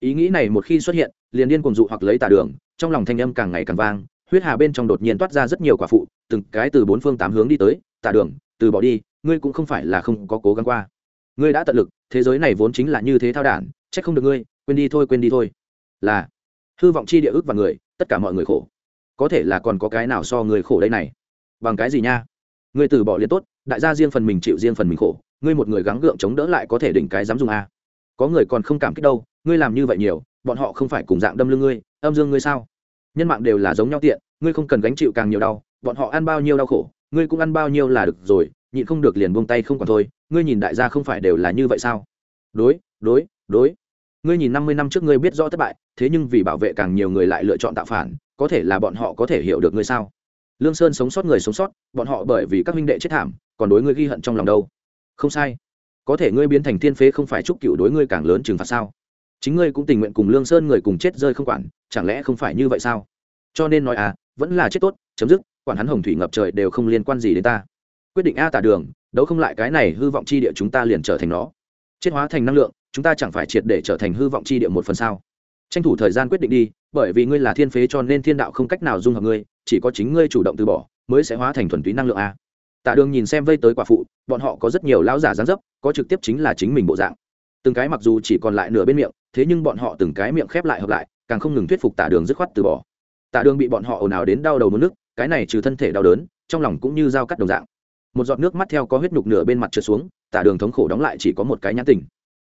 Ý nghĩ này một khi xuất hiện, liền điên cuồng dụ hoặc lấy tả đường, trong lòng thanh âm càng ngày càng vang, huyết hà bên trong đột nhiên toát ra rất nhiều quả phụ, từng cái từ bốn phương tám hướng đi tới, tả đường, từ bỏ đi ngươi cũng không phải là không có cố gắng qua. Ngươi đã tận lực, thế giới này vốn chính là như thế thao đản, trách không được ngươi, quên đi thôi, quên đi thôi. Là, hư vọng chi địa ước và người, tất cả mọi người khổ. Có thể là còn có cái nào so người khổ đây này? Bằng cái gì nha? Ngươi từ bỏ liền tốt, đại gia riêng phần mình chịu riêng phần mình khổ, ngươi một người gắng gượng chống đỡ lại có thể đỉnh cái dám dùng a. Có người còn không cảm kích đâu, ngươi làm như vậy nhiều, bọn họ không phải cùng dạng đâm lưng ngươi, âm dương ngươi sao? Nhân mạng đều là giống nhau tiện, ngươi không cần gánh chịu càng nhiều đau, bọn họ ăn bao nhiêu đau khổ, ngươi cũng ăn bao nhiêu là được rồi nhịn không được liền buông tay không còn thôi, ngươi nhìn đại gia không phải đều là như vậy sao? Đối đối đối. Ngươi nhìn năm mươi năm trước ngươi biết rõ thất bại, thế nhưng vì bảo vệ càng nhiều người lại lựa chọn tạo phản, có thể là bọn họ có thể hiểu được ngươi sao? Lương sơn sống sót người sống sót, bọn họ bởi vì các huynh đệ chết thảm, còn đối ngươi ghi hận trong lòng đâu. Không sai. Có thể ngươi biến thành thiên phế không phải chúc cựu đối ngươi càng lớn trừng phạt sao? Chính ngươi cũng tình nguyện cùng lương sơn người cùng chết rơi không quản, chẳng lẽ không phải như vậy sao? Cho nên nói à vẫn là chết tốt, chấm dứt, quản hắn hồng thủy ngập trời đều không liên quan gì đến ta quyết định a tả đường, đấu không lại cái này hư vọng chi địa chúng ta liền trở thành nó. Chết hóa thành năng lượng, chúng ta chẳng phải triệt để trở thành hư vọng chi địa một phần sao? Tranh thủ thời gian quyết định đi, bởi vì ngươi là thiên phế cho nên thiên đạo không cách nào dung hợp ngươi, chỉ có chính ngươi chủ động từ bỏ, mới sẽ hóa thành thuần túy năng lượng a. Tạ đường nhìn xem vây tới quả phụ, bọn họ có rất nhiều lão giả gián dấp, có trực tiếp chính là chính mình bộ dạng. Từng cái mặc dù chỉ còn lại nửa bên miệng, thế nhưng bọn họ từng cái miệng khép lại hợp lại, càng không ngừng thuyết phục tạ đường dứt khoát từ bỏ. Tạ đường bị bọn họ ồn ào đến đau đầu mất nước, cái này trừ thân thể đau đớn, trong lòng cũng như dao cắt đồng dạng một giọt nước mắt theo có huyết nhục nửa bên mặt trượt xuống, tả đường thống khổ đóng lại chỉ có một cái nhãn tình.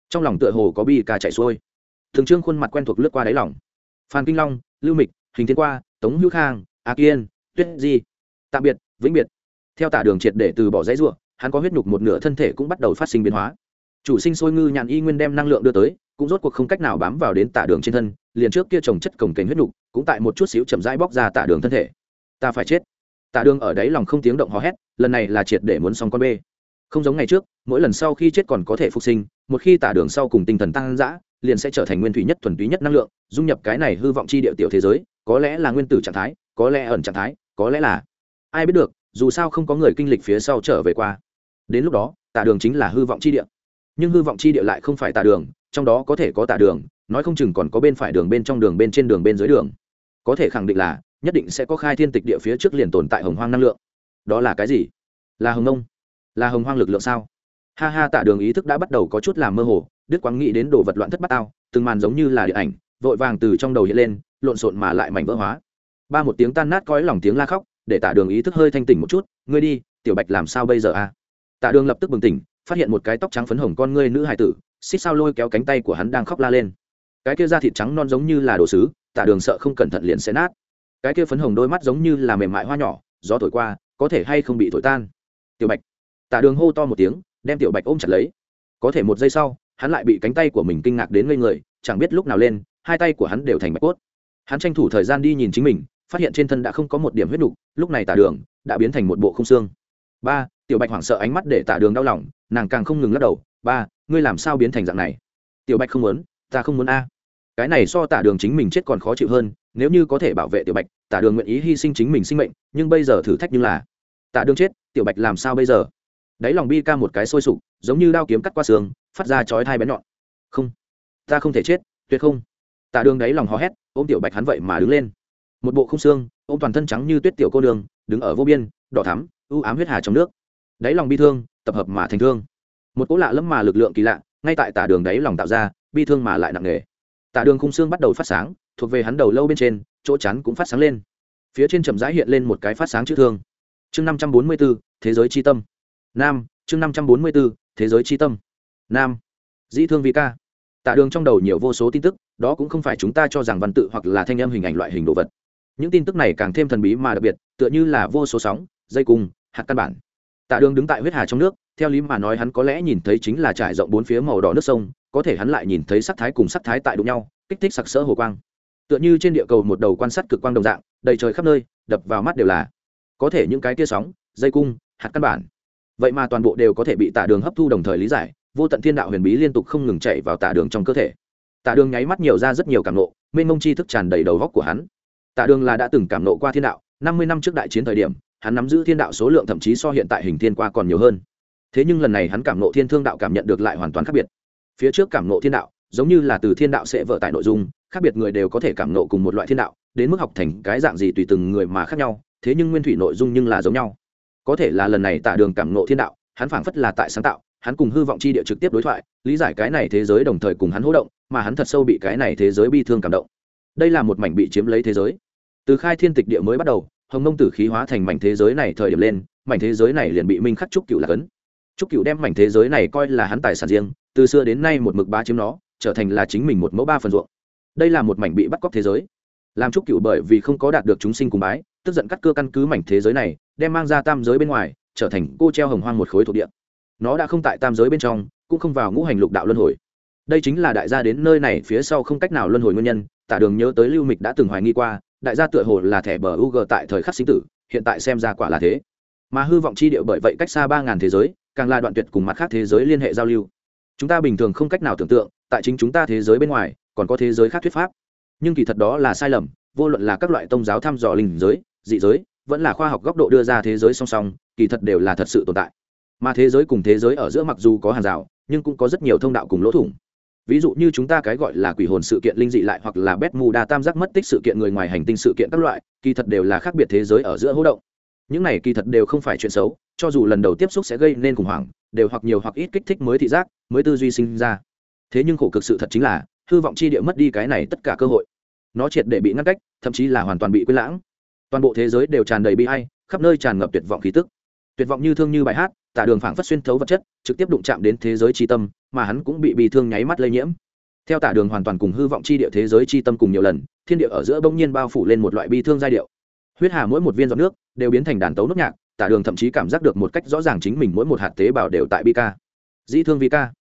Trong lòng tựa hồ có bi ca chạy xuôi. Thường trương khuôn mặt quen thuộc lướt qua đáy lòng. Phan kinh long, lưu mịch, hình thiên qua, tống hữu khang, a kiên, tuyết di, tạm biệt, vĩnh biệt. Theo tả đường triệt để từ bỏ dãy ruộng, hắn có huyết nhục một nửa thân thể cũng bắt đầu phát sinh biến hóa. Chủ sinh sôi ngư nhàn y nguyên đem năng lượng đưa tới, cũng rốt cuộc không cách nào bám vào đến tả đường trên thân, liền trước kia trồng chất cổng kềnh huyết nhục, cũng tại một chút xíu chậm rãi bóc ra tả đường thân thể. Ta phải chết tạ đường ở đấy lòng không tiếng động hò hét, lần này là triệt để muốn xong con bê. Không giống ngày trước, mỗi lần sau khi chết còn có thể phục sinh, một khi tả đường sau cùng tinh thần tăng dã, liền sẽ trở thành nguyên thủy nhất thuần túy nhất năng lượng, dung nhập cái này hư vọng chi địa tiểu thế giới, có lẽ là nguyên tử trạng thái, có lẽ ẩn trạng thái, có lẽ là. Ai biết được, dù sao không có người kinh lịch phía sau trở về qua. Đến lúc đó, tả đường chính là hư vọng chi địa. Nhưng hư vọng chi địa lại không phải tả đường, trong đó có thể có tả đường, nói không chừng còn có bên phải đường bên trong đường bên trên đường bên dưới đường. Có thể khẳng định là nhất định sẽ có khai thiên tịch địa phía trước liền tồn tại hồng hoang năng lượng. Đó là cái gì? Là hồng nông là hồng hoang lực lượng sao? Ha ha, tạ đường ý thức đã bắt đầu có chút làm mơ hồ đức quang nghĩ đến đồ vật loạn thất bát tao, từng màn giống như là điện ảnh, vội vàng từ trong đầu hiện lên, lộn xộn mà lại mảnh vỡ hóa. Ba một tiếng tan nát cõi lòng tiếng la khóc, để tạ đường ý thức hơi thanh tỉnh một chút, ngươi đi, tiểu bạch làm sao bây giờ a? À? tạ đường lập tức bừng tỉnh, phát hiện một cái tóc trắng phấn hồng con ngươi nữ hài tử, xích sao lôi kéo cánh tay của hắn đang khóc la lên. Cái kia da thịt trắng non giống như là đồ sứ, tạ đường sợ không cẩn thận liền sẽ nát cái kia phấn hồng đôi mắt giống như là mềm mại hoa nhỏ, gió thổi qua, có thể hay không bị thổi tan. Tiểu bạch. Tạ đường hô to một tiếng, đem tiểu bạch ôm chặt lấy. Có thể một giây sau, hắn lại bị cánh tay của mình kinh ngạc đến ngây người, chẳng biết lúc nào lên, hai tay của hắn đều thành bạch cốt. Hắn tranh thủ thời gian đi nhìn chính mình, phát hiện trên thân đã không có một điểm huyết nục, lúc này tả đường đã biến thành một bộ không xương. Ba, tiểu bạch hoảng sợ ánh mắt để tả đường đau lòng, nàng càng không ngừng lắc đầu. Ba, ngươi làm sao biến thành dạng này? Tiểu bạch không muốn, ta không muốn a. Cái này so tả đường chính mình chết còn khó chịu hơn nếu như có thể bảo vệ tiểu bạch, tả đường nguyện ý hy sinh chính mình sinh mệnh, nhưng bây giờ thử thách như là, tả đường chết, tiểu bạch làm sao bây giờ? Đáy lòng bi ca một cái sôi sục, giống như đao kiếm cắt qua xương, phát ra chói thai bén nhọn. Không, ta không thể chết, tuyệt không. Tạ đường đáy lòng hò hét, ôm tiểu bạch hắn vậy mà đứng lên. Một bộ không xương, ôm toàn thân trắng như tuyết tiểu cô đường đứng ở vô biên, đỏ thắm ưu ám huyết hà trong nước. Đáy lòng bi thương, tập hợp mà thành thương. Một cỗ lạ lẫm mà lực lượng kỳ lạ, ngay tại tả đường đáy lòng tạo ra, bi thương mà lại nặng nề. Tả đường khung xương bắt đầu phát sáng thuộc về hắn đầu lâu bên trên, chỗ chắn cũng phát sáng lên. Phía trên chậm rãi hiện lên một cái phát sáng chữ thương. Chương năm trăm bốn mươi b ố thế giới c h i tâm. Nam, chương năm trăm bốn mươi b ố thế giới c h i tâm. Nam, dĩ thương vi ca. Tạ đường trong đầu nhiều vô số tin tức, đó cũng không phải chúng ta cho rằng văn tự hoặc là thanh âm hình ảnh loại hình đồ vật. Những tin tức này càng thêm thần bí mà đặc biệt, tựa như là vô số sóng, dây cung, hạt căn bản. Tạ đường đứng tại huyết hà trong nước, theo lý mà nói hắn có lẽ nhìn thấy chính là trải rộng bốn phía màu đỏ nước sông, có thể hắn lại nhìn thấy sắc thái cùng sắc thái tại đụng nhau, kích thích sặc sỡ hồ quang tựa như trên địa cầu một đầu quan sát cực quang đồng dạng, đầy trời khắp nơi, đập vào mắt đều là. Có thể những cái tia sóng, dây cung, hạt căn bản. Vậy mà toàn bộ đều có thể bị tả đường hấp thu đồng thời lý giải, vô tận thiên đạo huyền bí liên tục không ngừng chạy vào tả đường trong cơ thể. Tả đường nháy mắt nhiều ra rất nhiều cảm nộ mênh mông chi thức tràn đầy đầu góc của hắn. Tả đường là đã từng cảm nộ qua thiên đạo, năm mươi năm trước đại chiến thời điểm, hắn nắm giữ thiên đạo số lượng thậm chí so hiện tại hình thiên qua còn nhiều hơn. Thế nhưng lần này hắn cảm nộ thiên thương đạo cảm nhận được lại hoàn toàn khác biệt. Phía trước cảm nộ thiên đạo giống như là từ thiên đạo sẽ vỡ tại nội dung, khác biệt người đều có thể cảm nộ cùng một loại thiên đạo, đến mức học thành cái dạng gì tùy từng người mà khác nhau, thế nhưng nguyên thủy nội dung nhưng là giống nhau. Có thể là lần này tả đường cảm nộ thiên đạo, hắn phảng phất là tại sáng tạo, hắn cùng hư vọng chi địa trực tiếp đối thoại, lý giải cái này thế giới đồng thời cùng hắn hỗ động, mà hắn thật sâu bị cái này thế giới bi thương cảm động. Đây là một mảnh bị chiếm lấy thế giới. Từ khai thiên tịch địa mới bắt đầu, hồng mông tử khí hóa thành mảnh thế giới này thời điểm lên, mảnh thế giới này liền bị minh khắc trúc cựu là cấn trúc cựu đem mảnh thế giới này coi là hắn tài sản riêng, từ xưa đến nay một mực ba chiếm nó trở thành là chính mình một mẫu ba phần ruộng. Đây là một mảnh bị bắt cóc thế giới. Làm trúc cựu bởi vì không có đạt được chúng sinh cùng bái, tức giận cắt cưa căn cứ mảnh thế giới này, đem mang ra tam giới bên ngoài, trở thành cô treo hồng hoang một khối thuộc địa. Nó đã không tại tam giới bên trong, cũng không vào ngũ hành lục đạo luân hồi. Đây chính là đại gia đến nơi này phía sau không cách nào luân hồi nguyên nhân, tả đường nhớ tới lưu mịch đã từng hoài nghi qua, đại gia tựa hồ là thẻ bờ u tại thời khắc sinh tử, hiện tại xem ra quả là thế. Mà hư vọng chi điệu bởi vậy cách xa ba ngàn thế giới, càng là đoạn tuyệt cùng mặt khác thế giới liên hệ giao lưu. Chúng ta bình thường không cách nào tưởng tượng tại chính chúng ta thế giới bên ngoài, còn có thế giới khác thuyết pháp. Nhưng kỳ thật đó là sai lầm, vô luận là các loại tôn giáo thăm dò linh giới, dị giới, vẫn là khoa học góc độ đưa ra thế giới song song, kỳ thật đều là thật sự tồn tại. Mà thế giới cùng thế giới ở giữa mặc dù có hàng rào, nhưng cũng có rất nhiều thông đạo cùng lỗ thủng. Ví dụ như chúng ta cái gọi là quỷ hồn sự kiện linh dị lại hoặc là bét mù đa tam giác mất tích sự kiện người ngoài hành tinh sự kiện các loại, kỳ thật đều là khác biệt thế giới ở giữa hỗ động. Những này kỳ thật đều không phải chuyện xấu, cho dù lần đầu tiếp xúc sẽ gây nên khủng hoảng, đều hoặc nhiều hoặc ít kích thích mới thị giác, mới tư duy sinh ra thế nhưng khổ cực sự thật chính là, hư vọng chi địa mất đi cái này tất cả cơ hội. Nó triệt để bị ngăn cách, thậm chí là hoàn toàn bị quên lãng. Toàn bộ thế giới đều tràn đầy bi hay khắp nơi tràn ngập tuyệt vọng khí tức. Tuyệt vọng như thương như bài hát, tả đường phảng phất xuyên thấu vật chất, trực tiếp đụng chạm đến thế giới tri tâm, mà hắn cũng bị bị thương nháy mắt lây nhiễm. Theo tả đường hoàn toàn cùng hư vọng chi địa thế giới tri tâm cùng nhiều lần, thiên địa ở giữa bỗng nhiên bao phủ lên một loại bi thương giai điệu. Huyết hà mỗi một viên giọt nước đều biến thành đàn tấu nốt nhạc, tả đường thậm chí cảm giác được một cách rõ ràng chính mình mỗi một hạt tế bào đều tại bi ca. Dĩ thương vi ca.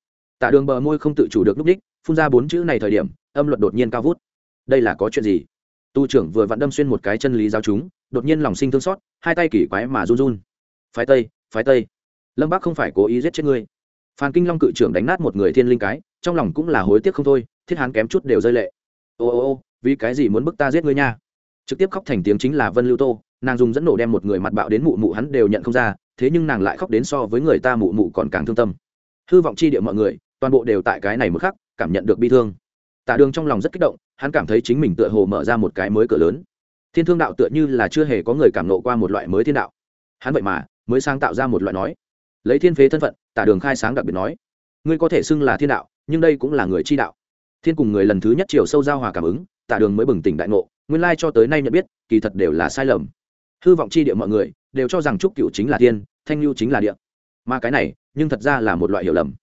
Tạ đường bờ môi không tự chủ được núp đích, phun ra bốn chữ này thời điểm, âm luật đột nhiên cao vút. Đây là có chuyện gì? Tu trưởng vừa vặn đâm xuyên một cái chân lý giáo chúng, đột nhiên lòng sinh thương xót, hai tay kỳ quái mà run run. Phái tây phái tây. Lâm bác không phải cố ý giết chết ngươi. Phan kinh long cự trưởng đánh nát một người thiên linh cái, trong lòng cũng là hối tiếc không thôi, thiết hán kém chút đều rơi lệ. Ô ô ô, vì cái gì muốn bức ta giết ngươi nha? Trực tiếp khóc thành tiếng chính là vân lưu tô, nàng dùng dẫn nổ đem một người mặt bạo đến mụ mụ hắn đều nhận không ra, thế nhưng nàng lại khóc đến so với người ta mụ mụ còn càng thương tâm. Hư vọng chi địa mọi người toàn bộ đều tại cái này một khắc cảm nhận được bi thương. Tạ đường trong lòng rất kích động hắn cảm thấy chính mình tựa hồ mở ra một cái mới cửa lớn. Thiên thương đạo tựa như là chưa hề có người cảm nộ qua một loại mới thiên đạo. Hắn vậy mà mới sáng tạo ra một loại nói. Lấy thiên phế thân phận tả đường khai sáng đặc biệt nói. Ngươi có thể xưng là thiên đạo nhưng đây cũng là người chi đạo. Thiên cùng người lần thứ nhất chiều sâu giao hòa cảm ứng tả đường mới bừng tỉnh đại ngộ nguyên lai cho tới nay nhận biết kỳ thật đều là sai lầm. Hư vọng chi địa mọi người đều cho rằng trúc cựu chính là thiên, thanh lưu chính là địa. Mà cái này nhưng thật ra là một loại hiểu lầm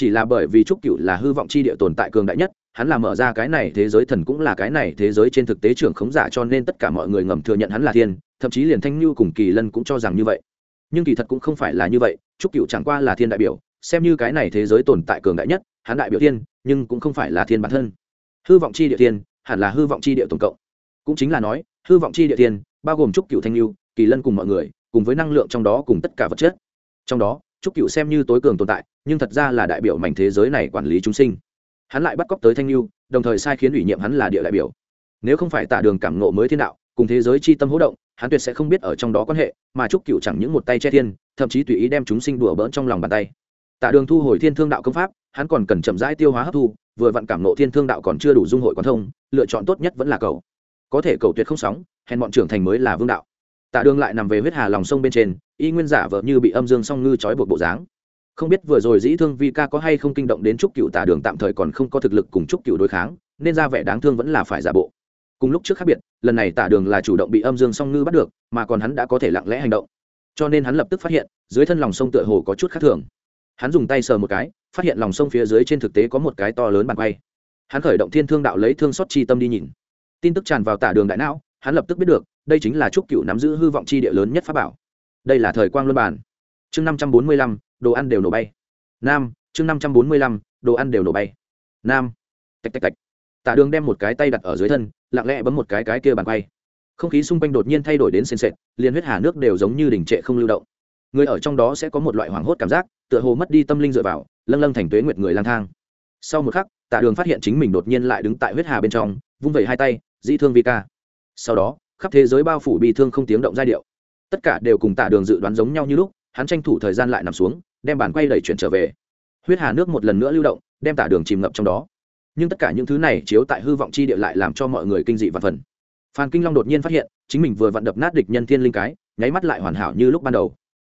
chỉ là bởi vì trúc cựu là hư vọng chi địa tồn tại cường đại nhất, hắn là mở ra cái này thế giới thần cũng là cái này thế giới trên thực tế trưởng khống giả cho nên tất cả mọi người ngầm thừa nhận hắn là thiên, thậm chí liền thanh lưu cùng kỳ lân cũng cho rằng như vậy. Nhưng kỳ thật cũng không phải là như vậy, trúc cựu chẳng qua là thiên đại biểu, xem như cái này thế giới tồn tại cường đại nhất, hắn đại biểu thiên, nhưng cũng không phải là thiên bản thân. Hư vọng chi địa thiên, hẳn là hư vọng chi địa tổng cộng. Cũng chính là nói, hư vọng chi địa thiên, bao gồm trúc cựu thanh lưu kỳ lân cùng mọi người, cùng với năng lượng trong đó cùng tất cả vật chất. Trong đó, trúc cựu xem như tối cường tồn tại nhưng thật ra là đại biểu mảnh thế giới này quản lý chúng sinh. Hắn lại bắt cóc tới thanh lưu đồng thời sai khiến ủy nhiệm hắn là địa đại biểu. Nếu không phải tạ đường cảm ngộ mới thiên đạo, cùng thế giới chi tâm hỗ động, hắn tuyệt sẽ không biết ở trong đó quan hệ, mà trúc cựu chẳng những một tay che thiên, thậm chí tùy ý đem chúng sinh đùa bỡn trong lòng bàn tay. Tạ đường thu hồi thiên thương đạo công pháp, hắn còn cần chậm rãi tiêu hóa hấp thu, vừa vặn cảm nộ thiên thương đạo còn chưa đủ dung hội quán thông, lựa chọn tốt nhất vẫn là cầu. Có thể cầu tuyệt không sóng, hèn bọn trưởng thành mới là vương đạo. Tạ đường lại nằm về huyết hà lòng sông bên trên, y nguyên giả vợ như bị âm dương song ngư trói buộc bộ dáng không biết vừa rồi dĩ thương vi ca có hay không kinh động đến trúc cựu Tả đường tạm thời còn không có thực lực cùng trúc cựu đối kháng, nên ra vẻ đáng thương vẫn là phải giả bộ. Cùng lúc trước khác biệt, lần này Tả đường là chủ động bị âm dương song ngư bắt được, mà còn hắn đã có thể lặng lẽ hành động. Cho nên hắn lập tức phát hiện, dưới thân lòng sông tựa hồ có chút khác thường. Hắn dùng tay sờ một cái, phát hiện lòng sông phía dưới trên thực tế có một cái to lớn bàn quay. Hắn khởi động thiên thương đạo lấy thương xót chi tâm đi nhìn. Tin tức tràn vào tả đường đại não, hắn lập tức biết được, đây chính là trúc cựu nắm giữ hư vọng chi địa lớn nhất pháp bảo. Đây là thời quang luân bản chương năm trăm bốn mươi lăm đồ ăn đều nổ bay. Nam, chương năm trăm bốn mươi lăm, đồ ăn đều nổ bay. Nam. Tạch tạch tạch. Tạ đường đem một cái tay đặt ở dưới thân, lặng lẽ bấm một cái cái kia bàn quay. Không khí xung quanh đột nhiên thay đổi đến sền sệt, liền huyết hà nước đều giống như đỉnh trệ không lưu động. Người ở trong đó sẽ có một loại hoảng hốt cảm giác, tựa hồ mất đi tâm linh dựa vào, lâng lâng thành tuế nguyệt người lang thang. Sau một khắc, tạ đường phát hiện chính mình đột nhiên lại đứng tại huyết hà bên trong, vung vẩy hai tay, dĩ thương vi ca. Sau đó, khắp thế giới bao phủ bị thương không tiếng động giai điệu. Tất cả đều cùng tạ đường dự đoán giống nhau như lúc, hắn tranh thủ thời gian lại nằm xuống đem bàn quay đẩy chuyển trở về. Huyết hà nước một lần nữa lưu động, đem tả đường chìm ngập trong đó. Nhưng tất cả những thứ này chiếu tại hư vọng chi địa lại làm cho mọi người kinh dị và phần. Phan kinh long đột nhiên phát hiện, chính mình vừa vặn đập nát địch nhân thiên linh cái, nháy mắt lại hoàn hảo như lúc ban đầu.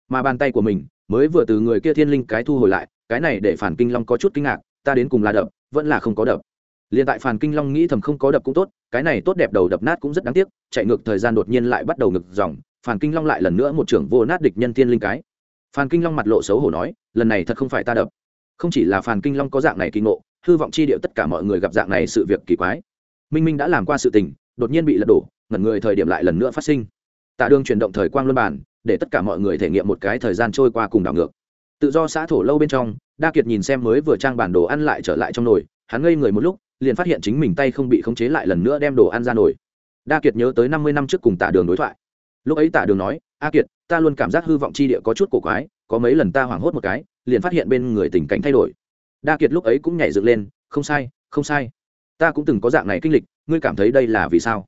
Mà bàn tay của mình, mới vừa từ người kia thiên linh cái thu hồi lại, cái này để phản kinh long có chút kinh ngạc, ta đến cùng là đập, vẫn là không có đập. Liền tại phản kinh long nghĩ thầm không có đập cũng tốt, cái này tốt đẹp đầu đập nát cũng rất đáng tiếc, chạy ngược thời gian đột nhiên lại bắt đầu ngực dòng phản kinh long lại lần nữa một trưởng vô nát địch nhân thiên linh cái. Phan kinh long mặt lộ xấu hổ nói, lần này thật không phải ta đập. Không chỉ là Phan kinh long có dạng này kinh ngộ, hư vọng chi điệu tất cả mọi người gặp dạng này sự việc kỳ quái. Minh minh đã làm qua sự tình, đột nhiên bị lật đổ, ngẩn người thời điểm lại lần nữa phát sinh. Tạ đường chuyển động thời quang luân bản để tất cả mọi người thể nghiệm một cái thời gian trôi qua cùng đảo ngược. Tự do xã thổ lâu bên trong, đa kiệt nhìn xem mới vừa trang bản đồ ăn lại trở lại trong nồi, hắn ngây người một lúc, liền phát hiện chính mình tay không bị khống chế lại lần nữa đem đồ ăn ra nồi. Đa kiệt nhớ tới năm mươi năm trước cùng tạ đường đối thoại lúc ấy tạ đường nói, a kiệt, ta luôn cảm giác hư vọng chi địa có chút cổ quái, có mấy lần ta hoảng hốt một cái, liền phát hiện bên người tình cảnh thay đổi. Đa kiệt lúc ấy cũng nhảy dựng lên, không sai không sai. Ta cũng từng có dạng này kinh lịch, ngươi cảm thấy đây là vì sao?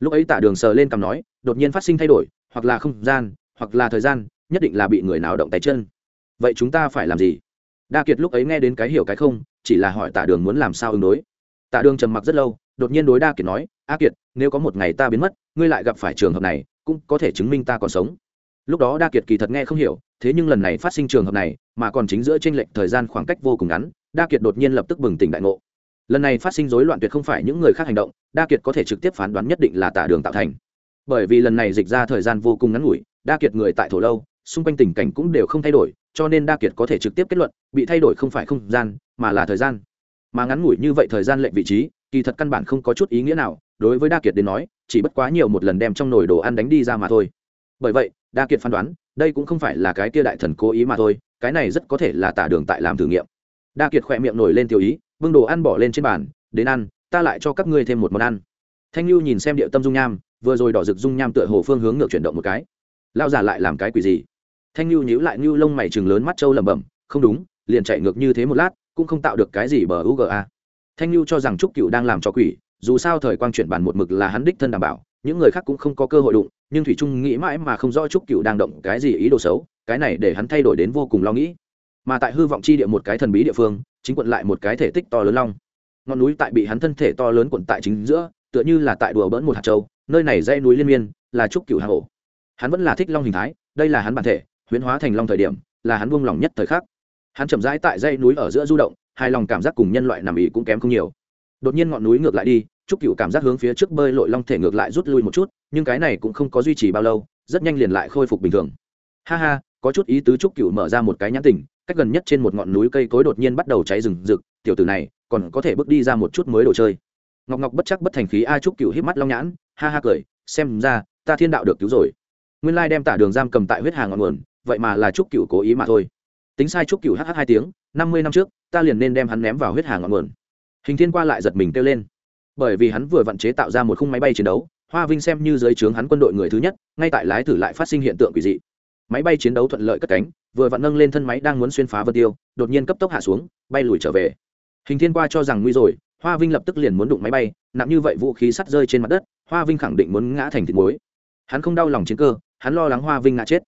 Lúc ấy tạ đường sờ lên cằm nói, đột nhiên phát sinh thay đổi, hoặc là không gian, hoặc là thời gian, nhất định là bị người nào động tay chân. Vậy chúng ta phải làm gì? Đa kiệt lúc ấy nghe đến cái hiểu cái không, chỉ là hỏi tạ đường muốn làm sao ứng đối. Tạ đường trầm mặc rất lâu, đột nhiên đối đa kiệt nói, a kiệt, nếu có một ngày ta biến mất, ngươi lại gặp phải trường hợp này cũng có thể chứng minh ta còn sống. Lúc đó đa kiệt kỳ thật nghe không hiểu, thế nhưng lần này phát sinh trường hợp này, mà còn chính giữa t r ê n lệch thời gian khoảng cách vô cùng ngắn, đa kiệt đột nhiên lập tức bừng tỉnh đại ngộ. Lần này phát sinh rối loạn tuyệt không phải những người khác hành động, đa kiệt có thể trực tiếp phán đoán nhất định là tạ đường tạo thành. Bởi vì lần này dịch ra thời gian vô cùng ngắn ngủi, đa kiệt người tại thổ lâu, xung quanh tình cảnh cũng đều không thay đổi, cho nên đa kiệt có thể trực tiếp kết luận, bị thay đổi không phải không gian, mà là thời gian. Mà ngắn ngủi như vậy thời gian lệnh vị trí, kỳ thật căn bản không có chút ý nghĩa nào đối với đa kiệt đến nói, chỉ bất quá nhiều một lần đem trong nồi đồ ăn đánh đi ra mà thôi. Bởi vậy, đa kiệt phán đoán, đây cũng không phải là cái kia đại thần cố ý mà thôi, cái này rất có thể là tả đường tại làm thử nghiệm. Đa kiệt khỏe miệng nổi lên tiêu ý, vương đồ ăn bỏ lên trên bàn, đến ăn, ta lại cho các ngươi thêm một món ăn. Thanh lưu nhìn xem địa tâm dung nham, vừa rồi đỏ rực dung nham tựa hồ phương hướng ngược chuyển động một cái. Lao giả lại làm cái quỷ gì? Thanh lưu nhíu lại lưu lông mày chừng lớn mắt trâu lẩm bẩm, không đúng, liền chạy ngược như thế một lát, cũng không tạo được cái gì bờ uga thanh lưu cho rằng trúc cựu đang làm cho quỷ dù sao thời quang chuyển bàn một mực là hắn đích thân đảm bảo, những người khác cũng không có cơ hội đụng, nhưng thủy trung nghĩ mãi mà không rõ trúc cựu đang động cái gì ý đồ xấu, cái này để hắn thay đổi đến vô cùng lo nghĩ. Mà tại hư vọng chi địa một cái thần bí địa phương, chính quận lại một cái thể tích to lớn long. Ngọn núi tại bị hắn thân thể to lớn quận tại chính giữa, tựa như là tại đùa bỡn một hạt châu, nơi này dãy núi liên miên, là trúc cựu hà hổ hắn vẫn là thích long hình thái, đây là hắn bản thể, huyễn hóa thành long thời điểm, là hắn buông lỏng nhất thời khắc. Hắn chậm rãi tại dãy núi ở giữa du động, hai lòng cảm giác cùng nhân loại nằm ý cũng kém không nhiều đột nhiên ngọn núi ngược lại đi, trúc cựu cảm giác hướng phía trước bơi lội long thể ngược lại rút lui một chút, nhưng cái này cũng không có duy trì bao lâu, rất nhanh liền lại khôi phục bình thường. Ha ha, có chút ý tứ trúc cựu mở ra một cái nhãn tình, cách gần nhất trên một ngọn núi cây cối đột nhiên bắt đầu cháy rừng rực, tiểu tử này còn có thể bước đi ra một chút mới đồ chơi. Ngọc ngọc bất chắc bất thành khí a trúc cựu hít mắt long nhãn, ha ha cười, xem ra, ta thiên đạo được cứu rồi. Nguyên lai đem tả đường giam cầm tại huyết hà ngọn nguồn, vậy mà là trúc cựu cố ý mà thôi. Tính sai trúc cựu hh hai tiếng, năm mươi năm trước, ta liền nên đem hắn ném vào huyết hà ngọn nguồn hình thiên qua lại giật mình kêu lên. Bởi vì hắn vừa vận chế tạo ra một khung máy bay chiến đấu, hoa vinh xem như dưới trướng hắn quân đội người thứ nhất, ngay tại lái thử lại phát sinh hiện tượng quỷ dị. Máy bay chiến đấu thuận lợi cất cánh, vừa vặn nâng lên thân máy đang muốn xuyên phá vân tiêu, đột nhiên cấp tốc hạ xuống, bay lùi trở về. Hình thiên qua cho rằng nguy rồi, hoa vinh lập tức liền muốn đụng máy bay, nặng như vậy vũ khí sắt rơi trên mặt đất, hoa vinh khẳng định muốn ngã thành thịt muối. Hắn không đau lòng chiến cơ, hắn lo lắng hoa vinh ngã chết.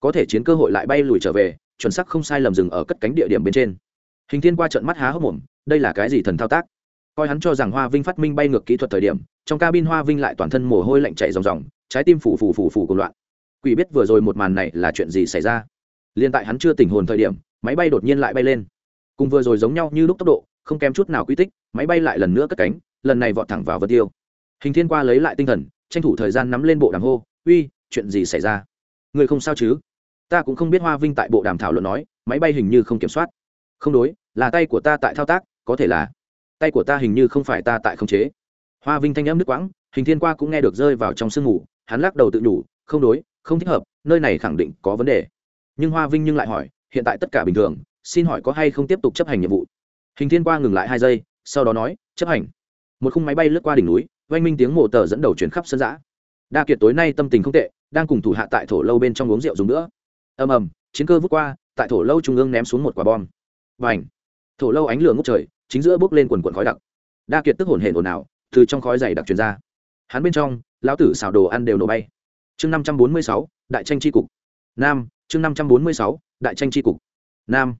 Có thể chiến cơ hội lại bay lùi trở về, chuẩn sắc không sai lầm dừng ở cất cánh địa điểm bên trên hình thiên qua trận mắt há hốc mồm, đây là cái gì thần thao tác? Coi hắn cho rằng hoa vinh phát minh bay ngược kỹ thuật thời điểm, trong cabin hoa vinh lại toàn thân mồ hôi lạnh chạy ròng ròng, trái tim phủ phủ phủ phủ cuồng loạn. Quỷ biết vừa rồi một màn này là chuyện gì xảy ra? Liên tại hắn chưa tỉnh hồn thời điểm, máy bay đột nhiên lại bay lên. Cùng vừa rồi giống nhau như lúc tốc độ, không kém chút nào quy tích, máy bay lại lần nữa cất cánh, lần này vọt thẳng vào vân tiêu. Hình thiên qua lấy lại tinh thần, tranh thủ thời gian nắm lên bộ đàm hô, uy, chuyện gì xảy ra? Người không sao chứ? Ta cũng không biết, hoa vinh tại bộ đàm thảo luận nói, máy bay hình như không kiểm soát không đối, là tay của ta tại thao tác, có thể là. Tay của ta hình như không phải ta tại khống chế. Hoa vinh thanh âm nước quãng, hình thiên qua cũng nghe được rơi vào trong sương ngủ hắn lắc đầu tự nhủ, không đối, không thích hợp, nơi này khẳng định có vấn đề. Nhưng hoa vinh nhưng lại hỏi, hiện tại tất cả bình thường, xin hỏi có hay không tiếp tục chấp hành nhiệm vụ? Hình thiên qua ngừng lại hai giây, sau đó nói, chấp hành. Một khung máy bay lướt qua đỉnh núi, oanh minh tiếng mộ tờ dẫn đầu chuyển khắp sân giã đa kiệt tối nay tâm tình không tệ, đang cùng thủ hạ tại thổ lâu bên trong uống rượu dùng nữa. Ầm ầm, chiến cơ vút qua, tại thổ lâu trung ương ném xuống một quả bom và ảnh. Thổ lâu ánh lửa ngốc trời, chính giữa bốc lên quần quần khói đặc. Đa kiệt tức hồn hển ồn ào, từ trong khói dày đặc truyền ra. Hắn bên trong, lão tử xào đồ ăn đều nổ bay. Chương năm trăm bốn mươi sáu, đại tranh tri cục. Nam, chương năm trăm bốn mươi sáu, đại tranh tri cục. Nam.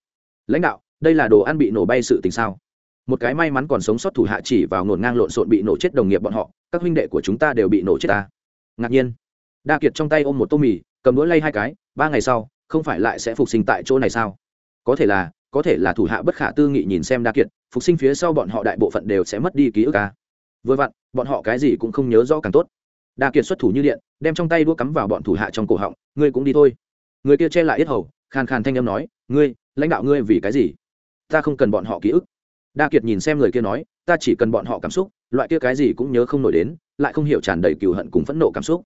Lãnh đạo, đây là đồ ăn bị nổ bay sự tình sao? Một cái may mắn còn sống sót thủ hạ chỉ vào ngổn ngang lộn xộn bị nổ chết đồng nghiệp bọn họ, các huynh đệ của chúng ta đều bị nổ chết ta. Ngạc nhiên. Đa kiệt trong tay ôm một tô mì, cầm đũa lay hai cái, ba ngày sau, không phải lại sẽ phục sinh tại chỗ này sao? Có thể là có thể là thủ hạ bất khả tư nghị nhìn xem đa kiệt, phục sinh phía sau bọn họ đại bộ phận đều sẽ mất đi ký ức ca. Vừa vặn, bọn họ cái gì cũng không nhớ rõ càng tốt. Đa kiệt xuất thủ như điện, đem trong tay đũa cắm vào bọn thủ hạ trong cổ họng, ngươi cũng đi thôi. Người kia che lại yết hầu, khàn khàn thanh âm nói, ngươi, lãnh đạo ngươi vì cái gì? Ta không cần bọn họ ký ức. Đa kiệt nhìn xem người kia nói, ta chỉ cần bọn họ cảm xúc, loại kia cái gì cũng nhớ không nổi đến, lại không hiểu tràn đầy cừu hận cùng phẫn nộ cảm xúc.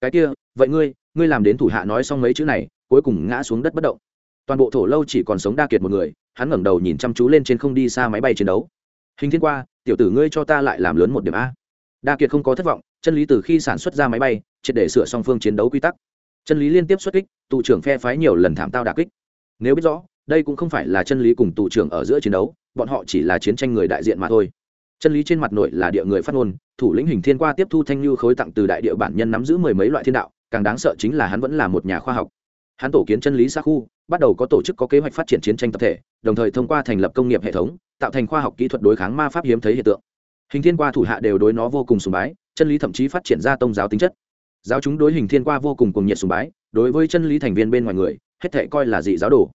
Cái kia, vậy ngươi ngươi làm đến thủ hạ nói xong mấy chữ này, cuối cùng ngã xuống đất bất động toàn bộ thổ lâu chỉ còn sống đa kiệt một người, hắn ngẩng đầu nhìn chăm chú lên trên không đi xa máy bay chiến đấu. Hình thiên qua, tiểu tử ngươi cho ta lại làm lớn một điểm a. Đa kiệt không có thất vọng, chân lý từ khi sản xuất ra máy bay, triệt để sửa song phương chiến đấu quy tắc. Chân lý liên tiếp xuất kích tụ trưởng phe phái nhiều lần thảm tao đà kích. Nếu biết rõ, đây cũng không phải là chân lý cùng tụ trưởng ở giữa chiến đấu, bọn họ chỉ là chiến tranh người đại diện mà thôi. Chân lý trên mặt nội là địa người phát ngôn, thủ lĩnh hình thiên qua tiếp thu thanh lưu khối tặng từ đại địa bản nhân nắm giữ mười mấy loại thiên đạo, càng đáng sợ chính là hắn vẫn là một nhà khoa học. Hắn tổ kiến chân lý xa khu bắt đầu có tổ chức có kế hoạch phát triển chiến tranh tập thể, đồng thời thông qua thành lập công nghiệp hệ thống, tạo thành khoa học kỹ thuật đối kháng ma pháp hiếm thấy hiện tượng. Hình thiên qua thủ hạ đều đối nó vô cùng sùng bái, chân lý thậm chí phát triển ra tôn giáo tính chất. Giáo chúng đối hình thiên qua vô cùng cùng nhiệt sùng bái, đối với chân lý thành viên bên ngoài người, hết thể coi là dị giáo đồ.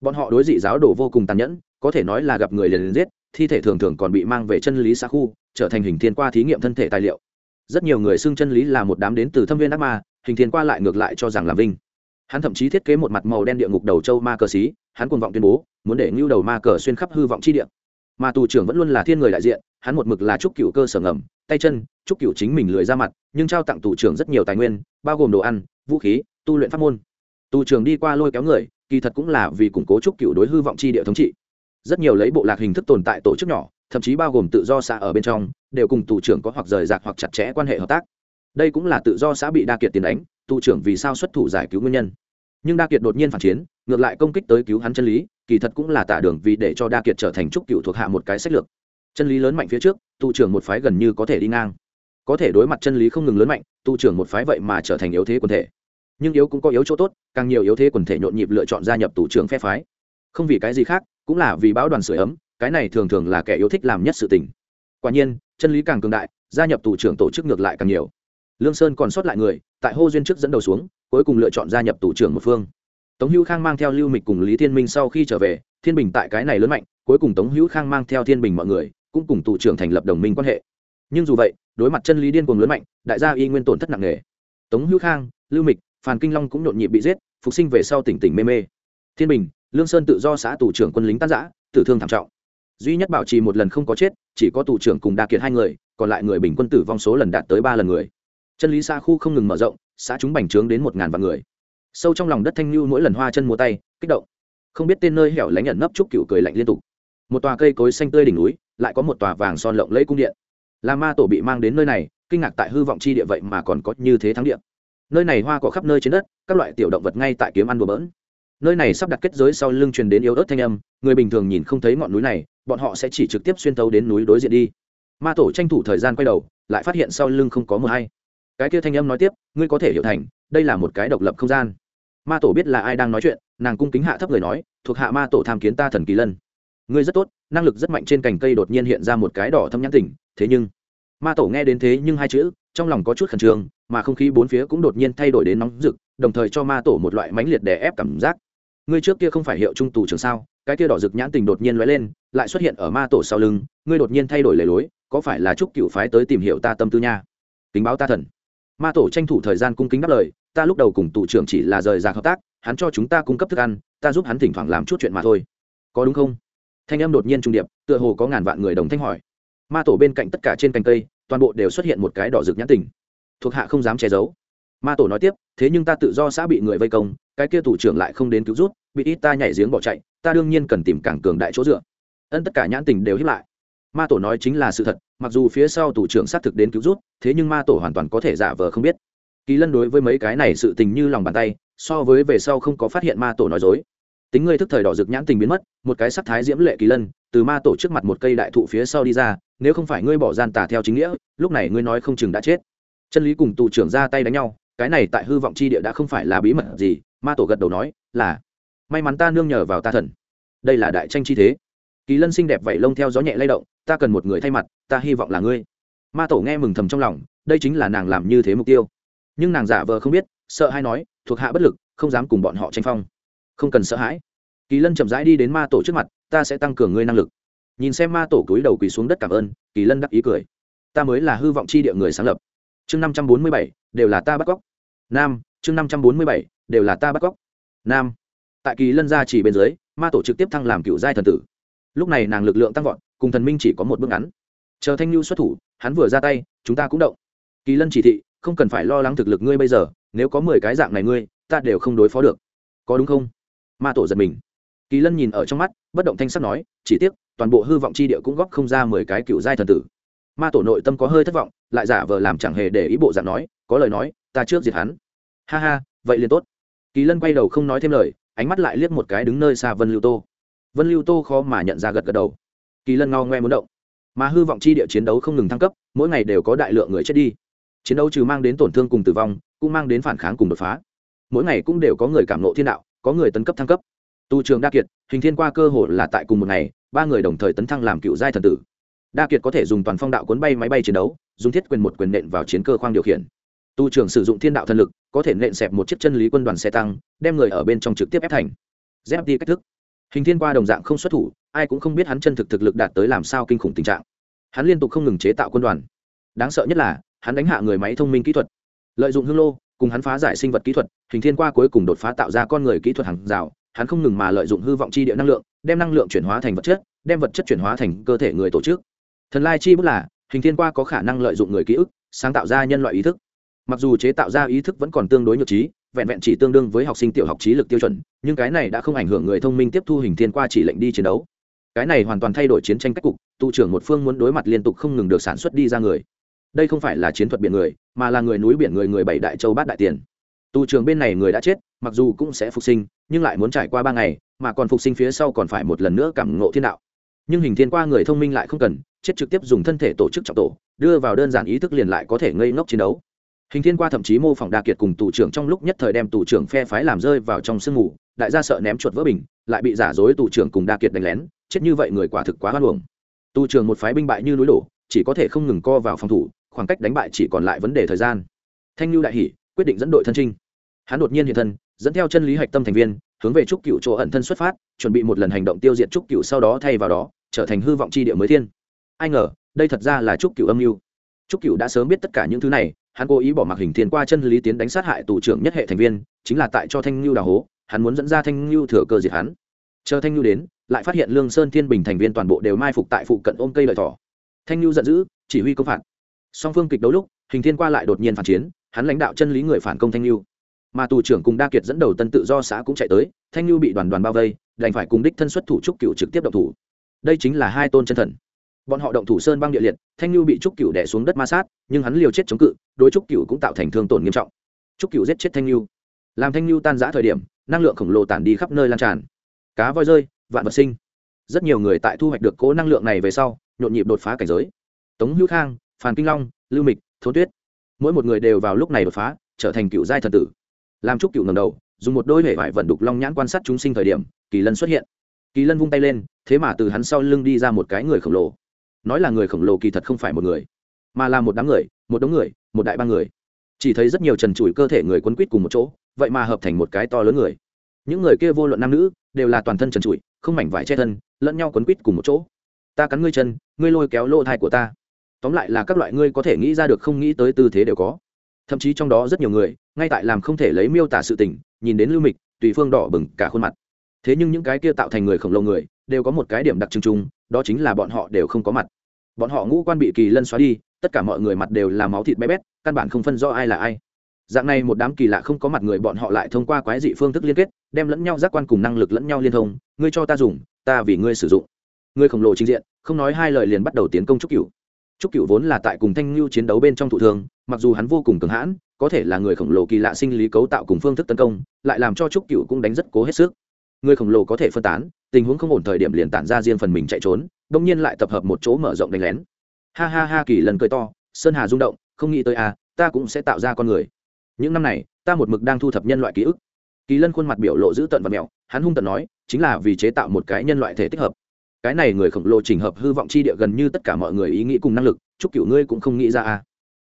Bọn họ đối dị giáo đồ vô cùng tàn nhẫn, có thể nói là gặp người liền liền giết, thi thể thường thường còn bị mang về chân lý xa khu, trở thành hình thiên qua thí nghiệm thân thể tài liệu. Rất nhiều người xưng chân lý là một đám đến từ thâm viên ác ma, hình thiên qua lại ngược lại cho rằng là vinh hắn thậm chí thiết kế một mặt màu đen địa ngục đầu châu ma cờ xí, hắn cuồng vọng tuyên bố, muốn để ngưu đầu ma cờ xuyên khắp hư vọng chi địa. Mà tù trưởng vẫn luôn là thiên người đại diện, hắn một mực là trúc cựu cơ sở ngầm, tay chân, trúc cựu chính mình lười ra mặt, nhưng trao tặng tù trưởng rất nhiều tài nguyên, bao gồm đồ ăn, vũ khí, tu luyện pháp môn. Tù trưởng đi qua lôi kéo người, kỳ thật cũng là vì củng cố trúc cựu đối hư vọng chi địa thống trị. Rất nhiều lấy bộ lạc hình thức tồn tại tổ chức nhỏ, thậm chí bao gồm tự do xã ở bên trong, đều cùng tù trưởng có hoặc rời rạc hoặc chặt chẽ quan hệ hợp tác. Đây cũng là tự do xã bị đa kiệt tiền đánh tù trưởng vì sao xuất thủ giải cứu nguyên nhân. Nhưng đa kiệt đột nhiên phản chiến, ngược lại công kích tới cứu hắn chân lý, kỳ thật cũng là tả đường vì để cho đa kiệt trở thành trúc cựu thuộc hạ một cái sách lược. Chân lý lớn mạnh phía trước, tù trưởng một phái gần như có thể đi ngang. Có thể đối mặt chân lý không ngừng lớn mạnh, tù trưởng một phái vậy mà trở thành yếu thế quần thể. Nhưng yếu cũng có yếu chỗ tốt, càng nhiều yếu thế quần thể nhộn nhịp lựa chọn gia nhập tù trưởng phe phái. Không vì cái gì khác, cũng là vì báo đoàn sửa ấm, cái này thường thường là kẻ yêu thích làm nhất sự tình. Quả nhiên, chân lý càng cường đại, gia nhập tù trưởng tổ chức ngược lại càng nhiều. Lương sơn còn sót lại người tại hô duyên trước dẫn đầu xuống, cuối cùng lựa chọn gia nhập tủ trưởng một phương. Tống hữu khang mang theo lưu mịch cùng lý thiên minh sau khi trở về, thiên bình tại cái này lớn mạnh, cuối cùng tống hữu khang mang theo thiên bình mọi người, cũng cùng tủ trưởng thành lập đồng minh quan hệ. Nhưng dù vậy, đối mặt chân lý điên cuồng lớn mạnh, đại gia y nguyên tổn thất nặng nề. Tống hữu khang, lưu mịch phan kinh long cũng nhộn nhịp bị giết, phục sinh về sau tỉnh tỉnh mê mê. Thiên bình, lương sơn tự do xã tù trưởng quân lính tan giã tử thương thảm trọng. Duy nhất bảo trì một lần không có chết, chỉ có tù trưởng cùng đa kiệt hai người, còn lại người bình quân tử vong số lần đạt tới ba lần người chân lý xa khu không ngừng mở rộng, xã chúng bành trướng đến một ngàn vạn người. Sâu trong lòng đất thanh lưu mỗi lần hoa chân múa tay, kích động. Không biết tên nơi hẻo lánh nhận nấp trúc cựu cười lạnh liên tục. Một tòa cây cối xanh tươi đỉnh núi, lại có một tòa vàng son lộng lẫy cung điện. Là ma tổ bị mang đến nơi này, kinh ngạc tại hư vọng chi địa vậy mà còn có như thế thắng điện nơi này hoa có khắp nơi trên đất, các loại tiểu động vật ngay tại kiếm ăn bừa bỡn. Nơi này sắp đặt kết giới sau lưng truyền đến yếu ớt thanh âm, người bình thường nhìn không thấy ngọn núi này, bọn họ sẽ chỉ trực tiếp xuyên tấu đến núi đối diện đi. Ma tổ tranh thủ thời gian quay đầu, lại phát hiện sau lưng không có mờ hay cái kia thanh âm nói tiếp, ngươi có thể hiểu thành, đây là một cái độc lập không gian. Ma tổ biết là ai đang nói chuyện, nàng cung kính hạ thấp người nói, thuộc hạ ma tổ tham kiến ta thần kỳ lân. Ngươi rất tốt, năng lực rất mạnh trên cành cây đột nhiên hiện ra một cái đỏ thâm nhãn tỉnh thế nhưng ma tổ nghe đến thế nhưng hai chữ, trong lòng có chút khẩn trương, mà không khí bốn phía cũng đột nhiên thay đổi đến nóng rực, đồng thời cho ma tổ một loại mãnh liệt đè ép cảm giác. Ngươi trước kia không phải hiệu trung tù trường sao, cái kia đỏ rực nhãn tình đột nhiên lóe lên, lại xuất hiện ở ma tổ sau lưng, ngươi đột nhiên thay đổi lề lối, có phải là chúc cựu phái tới tìm hiểu ta tâm tư nha? Kính báo ta thần ma tổ tranh thủ thời gian cung kính đáp lời, ta lúc đầu cùng tù trưởng chỉ là rời rạc hợp tác, hắn cho chúng ta cung cấp thức ăn, ta giúp hắn thỉnh thoảng làm chút chuyện mà thôi. Có đúng không? Thanh âm đột nhiên trung điệp, tựa hồ có ngàn vạn người đồng thanh hỏi. Ma tổ bên cạnh tất cả trên cành cây, toàn bộ đều xuất hiện một cái đỏ rực nhãn tình. Thuộc hạ không dám che giấu. Ma tổ nói tiếp, thế nhưng ta tự do xã bị người vây công, cái kia thủ trưởng lại không đến cứu rút bị ít ta nhảy giếng bỏ chạy, ta đương nhiên cần tìm càng cường đại chỗ dựa. Ân tất cả nhãn tình đều hiếp lại ma tổ nói chính là sự thật, mặc dù phía sau thủ trưởng xác thực đến cứu rút thế nhưng ma tổ hoàn toàn có thể giả vờ không biết. Kỳ lân đối với mấy cái này sự tình như lòng bàn tay, so với về sau không có phát hiện ma tổ nói dối. Tính ngươi thức thời đỏ rực nhãn tình biến mất, một cái sắc thái diễm lệ kỳ lân, từ ma tổ trước mặt một cây đại thụ phía sau đi ra, nếu không phải ngươi bỏ gian tà theo chính nghĩa, lúc này ngươi nói không chừng đã chết. Chân lý cùng tù trưởng ra tay đánh nhau, cái này tại hư vọng chi địa đã không phải là bí mật gì, ma tổ gật đầu nói, là. May mắn ta nương nhờ vào ta thần. Đây là đại tranh chi thế kỳ lân xinh đẹp vậy lông theo gió nhẹ lay động, ta cần một người thay mặt, ta hy vọng là ngươi. Ma tổ nghe mừng thầm trong lòng, đây chính là nàng làm như thế mục tiêu. Nhưng nàng giả vờ không biết, sợ hay nói, thuộc hạ bất lực, không dám cùng bọn họ tranh phong. Không cần sợ hãi. Kỳ lân chậm rãi đi đến ma tổ trước mặt, ta sẽ tăng cường ngươi năng lực. Nhìn xem ma tổ cúi đầu quỳ xuống đất cảm ơn, kỳ lân đắc ý cười. Ta mới là hư vọng chi địa người sáng lập. Chương năm trăm bốn mươi bảy, đều là ta bắt cóc. Nam, chương năm trăm bốn mươi bảy, đều là ta bắt cóc. Nam. Tại kỳ lân gia chỉ bên dưới, ma tổ trực tiếp thăng làm cựu giai thần tử lúc này nàng lực lượng tăng vọt, cùng thần minh chỉ có một bước ngắn. Chờ thanh lưu xuất thủ, hắn vừa ra tay, chúng ta cũng động. Kỳ lân chỉ thị, không cần phải lo lắng thực lực ngươi bây giờ, nếu có mười cái dạng này ngươi, ta đều không đối phó được. Có đúng không? Ma tổ giật mình. Kỳ lân nhìn ở trong mắt, bất động thanh sắc nói, chỉ tiếc, toàn bộ hư vọng c h i địa cũng góp không ra mười cái cựu giai thần tử. Ma tổ nội tâm có hơi thất vọng, lại giả vờ làm chẳng hề để ý bộ dạng nói, có lời nói, ta trước diệt hắn. Ha ha, vậy liền tốt. Kỳ lân quay đầu không nói thêm lời, ánh mắt lại liếc một cái đứng nơi xa vân lưu tô vân lưu tô khó mà nhận ra gật gật đầu. Kỳ lân ngao ngoe muốn động. Mà hư vọng chi địa chiến đấu không ngừng thăng cấp, mỗi ngày đều có đại lượng người chết đi. Chiến đấu trừ mang đến tổn thương cùng tử vong, cũng mang đến phản kháng cùng đột phá. Mỗi ngày cũng đều có người cảm nộ thiên đạo, có người tấn cấp thăng cấp. Tu trường đa kiệt, hình thiên qua cơ hội là tại cùng một ngày, ba người đồng thời tấn thăng làm cựu giai thần tử. Đa kiệt có thể dùng toàn phong đạo cuốn bay máy bay chiến đấu, dùng thiết quyền một quyền nện vào chiến cơ khoang điều khiển. Tu trưởng sử dụng thiên đạo thần lực, có thể nện xẹp một chiếc chân lý quân đoàn xe tăng, đem người ở bên trong trực tiếp ép thành. Dép đi cách thức hình thiên qua đồng dạng không xuất thủ, ai cũng không biết hắn chân thực thực lực đạt tới làm sao kinh khủng tình trạng. Hắn liên tục không ngừng chế tạo quân đoàn. Đáng sợ nhất là, hắn đánh hạ người máy thông minh kỹ thuật, lợi dụng hương lô, cùng hắn phá giải sinh vật kỹ thuật, hình thiên qua cuối cùng đột phá tạo ra con người kỹ thuật hàng rào, hắn không ngừng mà lợi dụng hư vọng chi địa năng lượng, đem năng lượng chuyển hóa thành vật chất, đem vật chất chuyển hóa thành cơ thể người tổ chức. Thần lai chi bút là, hình thiên qua có khả năng lợi dụng người ký ức, sáng tạo ra nhân loại ý thức. Mặc dù chế tạo ra ý thức vẫn còn tương đối nhược trí vẹn vẹn chỉ tương đương với học sinh tiểu học trí lực tiêu chuẩn, nhưng cái này đã không ảnh hưởng người thông minh tiếp thu hình thiên qua chỉ lệnh đi chiến đấu. Cái này hoàn toàn thay đổi chiến tranh cách cục tụ trưởng một phương muốn đối mặt liên tục không ngừng được sản xuất đi ra người. Đây không phải là chiến thuật biển người, mà là người núi biển người người bảy đại châu bát đại tiền. Tù trưởng bên này người đã chết, mặc dù cũng sẽ phục sinh, nhưng lại muốn trải qua ba ngày, mà còn phục sinh phía sau còn phải một lần nữa cảm ngộ thiên đạo. Nhưng hình thiên qua người thông minh lại không cần, chết trực tiếp dùng thân thể tổ chức trọng tổ, đưa vào đơn giản ý thức liền lại có thể ngây ngốc chiến đấu hình thiên qua thậm chí mô phỏng đa kiệt cùng tù trưởng trong lúc nhất thời đem tù trưởng phe phái làm rơi vào trong sương mù, đại gia sợ ném chuột vỡ bình, lại bị giả dối tù trưởng cùng đa kiệt đánh lén, chết như vậy người quả thực quá hoan hồng tù trưởng một phái binh bại như núi đổ, chỉ có thể không ngừng co vào phòng thủ, khoảng cách đánh bại chỉ còn lại vấn đề thời gian. Thanh lưu đại hỷ quyết định dẫn đội thân trinh. Hắn đột nhiên hiện thân, dẫn theo chân lý hạch tâm thành viên, hướng về trúc cựu chỗ ẩn thân xuất phát, chuẩn bị một lần hành động tiêu diệt trúc cựu sau đó thay vào đó, trở thành hư vọng c h i địa mới thiên. Ai ngờ, đây thật ra là trúc cựu âm mưu trúc cựu đã sớm biết tất cả những thứ này, hắn cố ý bỏ mặc hình thiên qua chân lý tiến đánh sát hại tù trưởng nhất hệ thành viên, chính là tại cho thanh lưu đào hố, hắn muốn dẫn ra thanh lưu thừa cơ diệt hắn. Chờ thanh lưu đến, lại phát hiện lương sơn thiên bình thành viên toàn bộ đều mai phục tại phụ cận ôm cây lợi thỏ. Thanh lưu giận dữ, chỉ huy công phạt. Song phương kịch đấu lúc, hình thiên qua lại đột nhiên phản chiến, hắn lãnh đạo chân lý người phản công thanh lưu mà tù trưởng cùng đa kiệt dẫn đầu tân tự do xã cũng chạy tới, thanh lưu bị đoàn đoàn bao vây, đành phải cùng đích thân xuất thủ trúc cựu trực tiếp động thủ. Đây chính là hai tôn chân thần bọn họ động thủ sơn băng địa liệt, thanh lưu bị trúc cựu đẻ xuống đất ma sát, nhưng hắn liều chết chống cự, đối trúc cựu cũng tạo thành thương tổn nghiêm trọng. Trúc cựu giết chết thanh lưu làm thanh lưu tan giã thời điểm, năng lượng khổng lồ tản đi khắp nơi lan tràn. Cá voi rơi, vạn vật sinh. Rất nhiều người tại thu hoạch được cố năng lượng này về sau, nhộn nhịp đột phá cảnh giới. Tống hữu khang, phàn kinh long, lưu mịch thố tuyết. Mỗi một người đều vào lúc này đột phá, trở thành cựu giai thần tử. Làm trúc cựu ngầm đầu, dùng một đôi hệ vải vận đục long nhãn quan sát chúng sinh thời điểm, kỳ lân xuất hiện. Kỳ lân vung tay lên, thế mà từ hắn sau lưng đi ra một cái người khổng lồ nói là người khổng lồ kỳ thật không phải một người, mà là một đám người, một đống người, một đại ba người. Chỉ thấy rất nhiều trần trụi cơ thể người quấn quýt cùng một chỗ, vậy mà hợp thành một cái to lớn người. Những người kia vô luận nam nữ, đều là toàn thân trần trụi, không mảnh vải che thân, lẫn nhau quấn quýt cùng một chỗ. Ta cắn ngươi chân, ngươi lôi kéo lỗ thai của ta. Tóm lại là các loại ngươi có thể nghĩ ra được không nghĩ tới tư thế đều có. Thậm chí trong đó rất nhiều người, ngay tại làm không thể lấy miêu tả sự tình, nhìn đến lưu mịch, tùy phương đỏ bừng cả khuôn mặt. Thế nhưng những cái kia tạo thành người khổng lồ người, đều có một cái điểm đặc trưng chung, đó chính là bọn họ đều không có mặt bọn họ ngũ quan bị kỳ lân xóa đi, tất cả mọi người mặt đều là máu thịt bé bét, căn bản không phân rõ ai là ai. Dạng này một đám kỳ lạ không có mặt người bọn họ lại thông qua quái dị phương thức liên kết, đem lẫn nhau giác quan cùng năng lực lẫn nhau liên thông, ngươi cho ta dùng, ta vì ngươi sử dụng. Ngươi khổng lồ trình diện, không nói hai lời liền bắt đầu tiến công trúc cửu. Trúc cửu vốn là tại cùng thanh lưu chiến đấu bên trong thủ thường, mặc dù hắn vô cùng cường hãn, có thể là người khổng lồ kỳ lạ sinh lý cấu tạo cùng phương thức tấn công, lại làm cho trúc cửu cũng đánh rất cố hết sức. Người khổng lồ có thể phân tán, tình huống không ổn thời điểm liền tản ra riêng phần mình chạy trốn đông nhiên lại tập hợp một chỗ mở rộng đánh lén. Ha ha ha kỳ lần cười to sơn hà rung động không nghĩ tới à ta cũng sẽ tạo ra con người. Những năm này ta một mực đang thu thập nhân loại ký ức. Kỳ lân khuôn mặt biểu lộ giữ tận và mẹo hắn hung tận nói chính là vì chế tạo một cái nhân loại thể tích hợp. Cái này người khổng lồ trình hợp hư vọng chi địa gần như tất cả mọi người ý nghĩ cùng năng lực chúc cựu ngươi cũng không nghĩ ra à.